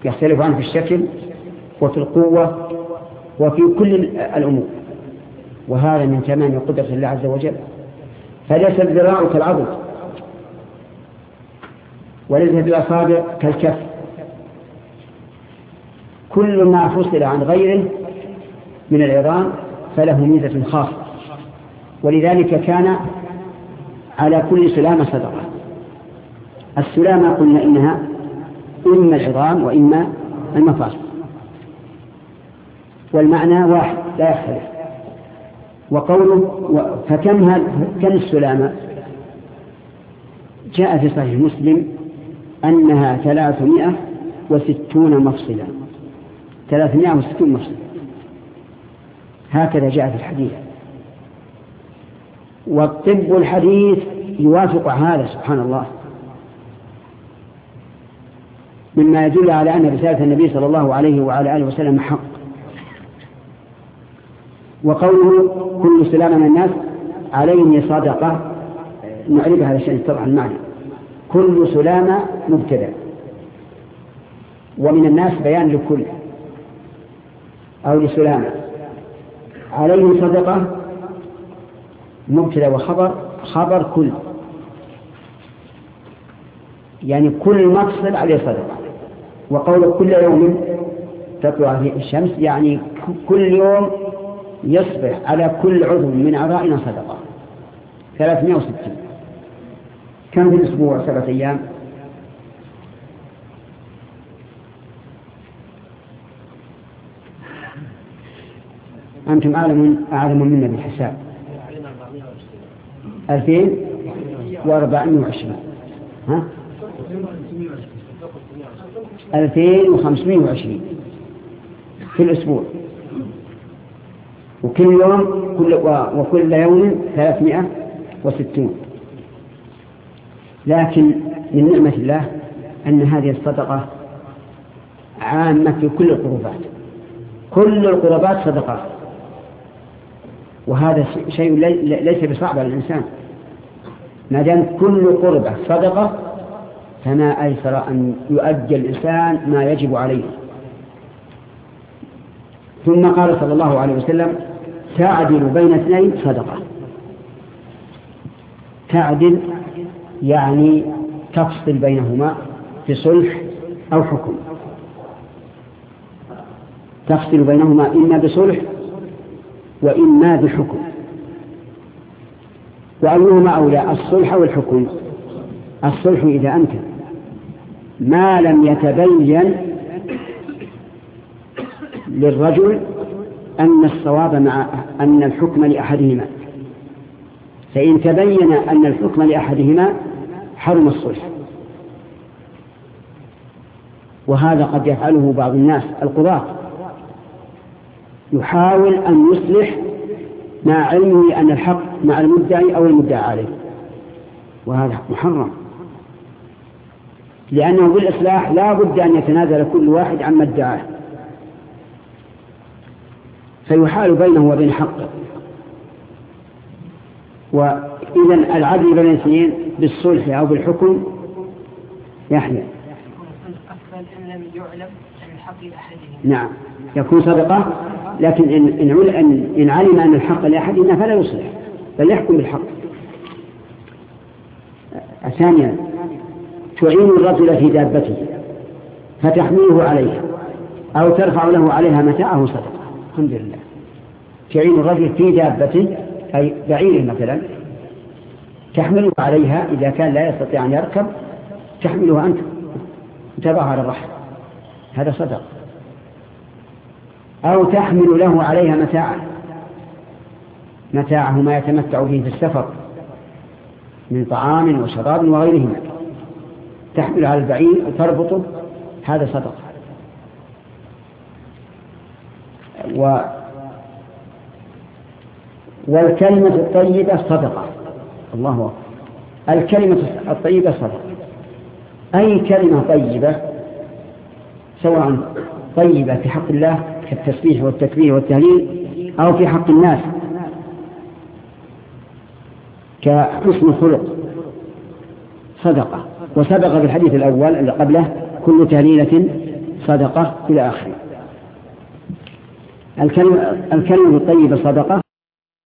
يختلف عنه في الشكل وفي القوة وفي كل الأمور. وهذا من تمام قدرة الله عز وجل. فليس الذراع كالعضد. وليس بالأصابع كالكف. كل ما فصل عن غيره من العظام فله ميزة خاصة. ولذلك كان على كل سلامة صدقة. السلامة قلنا إنها إما العظام وإما المفاصل. والمعنى واحد لا يختلف. وقوله فكم كم السلامة؟ جاء في صحيح مسلم أنها ثلاثمائة وستون مفصلا. ثلاثمائة وستون مفصلا. هكذا جاء في الحديث. والطب الحديث يوافق هذا سبحان الله. مما يدل على أن رسالة النبي صلى الله عليه وعلى آله وسلم حق. وقوله كل سلام من الناس عليه صدقة نعرف هذا الشيء طبعا معنى كل سلامة مبتدأ. ومن الناس بيان لكل. أو لسلامة عليه صدقة مبتدأ وخبر خبر كل. يعني كل مفصل عليه صدقة. وقول كل يوم تطلع فيه الشمس يعني كل يوم يصبح على كل عضو من أعضائنا صدقة. 360 كم في الأسبوع؟ سبعة أيام. أنتم أعلم أعلم منا بالحساب. 2420 ها؟ 2520 في الأسبوع. وكل يوم كل وكل يوم 360 لكن من نعمة الله أن هذه الصدقة عامة في كل القربات. كل القربات صدقات وهذا شيء ليس بصعب على الإنسان. ما دام كل قربة صدقة فما أيسر أن يؤدي الإنسان ما يجب عليه. ثم قال صلى الله عليه وسلم تعدل بين اثنين صدقة. تعدل يعني تفصل بينهما في صلح أو حكم. تفصل بينهما إما بصلح وإما بحكم. وأيهما أولى الصلح والحكم؟ الصلح إذا أمكن. ما لم يتبين للرجل أن الصواب مع أن الحكم لأحدهما. فإن تبين أن الحكم لأحدهما حرم الصلح. وهذا قد يفعله بعض الناس القضاة. يحاول أن يصلح مع علمه أن الحق مع المدعي أو المدعى عليه. وهذا محرم لأنه بالإصلاح لا بد أن يتنازل كل واحد عما ادعاه فيحال بينه وبين حقه. وإذا العدل بين الاثنين بالصلح أو بالحكم يحيى. نعم. يكون صدقة لكن إن, إن, إن, علم أن الحق لأحدنا فلا يصلح بل يحكم بالحق. ثانيا تعين الرجل في دابته فتحمله عليها أو ترفع له عليها متاعه صدقة. الحمد لله. تعين الرجل في دابته أي بعير مثلا تحمله عليها إذا كان لا يستطيع أن يركب تحمله أنت. تبعها على الرحل هذا صدق. أو تحمل له عليها متاعه. متاعه ما يتمتع به في السفر من طعام وشراب وغيرهما. تحمل على البعير وتربطه هذا صدق. و والكلمة الطيبة صدقة. الله أكبر. الكلمة الطيبة صدقة. أي كلمة طيبة؟ سواء طيبة في حق الله كالتسبيح والتكبير والتهليل أو في حق الناس. كحسن الخلق. صدقة. وسبق في الحديث الأول اللي قبله كل تهليلة صدقة إلى آخره. الكلمة, الكلمة الطيبة صدقة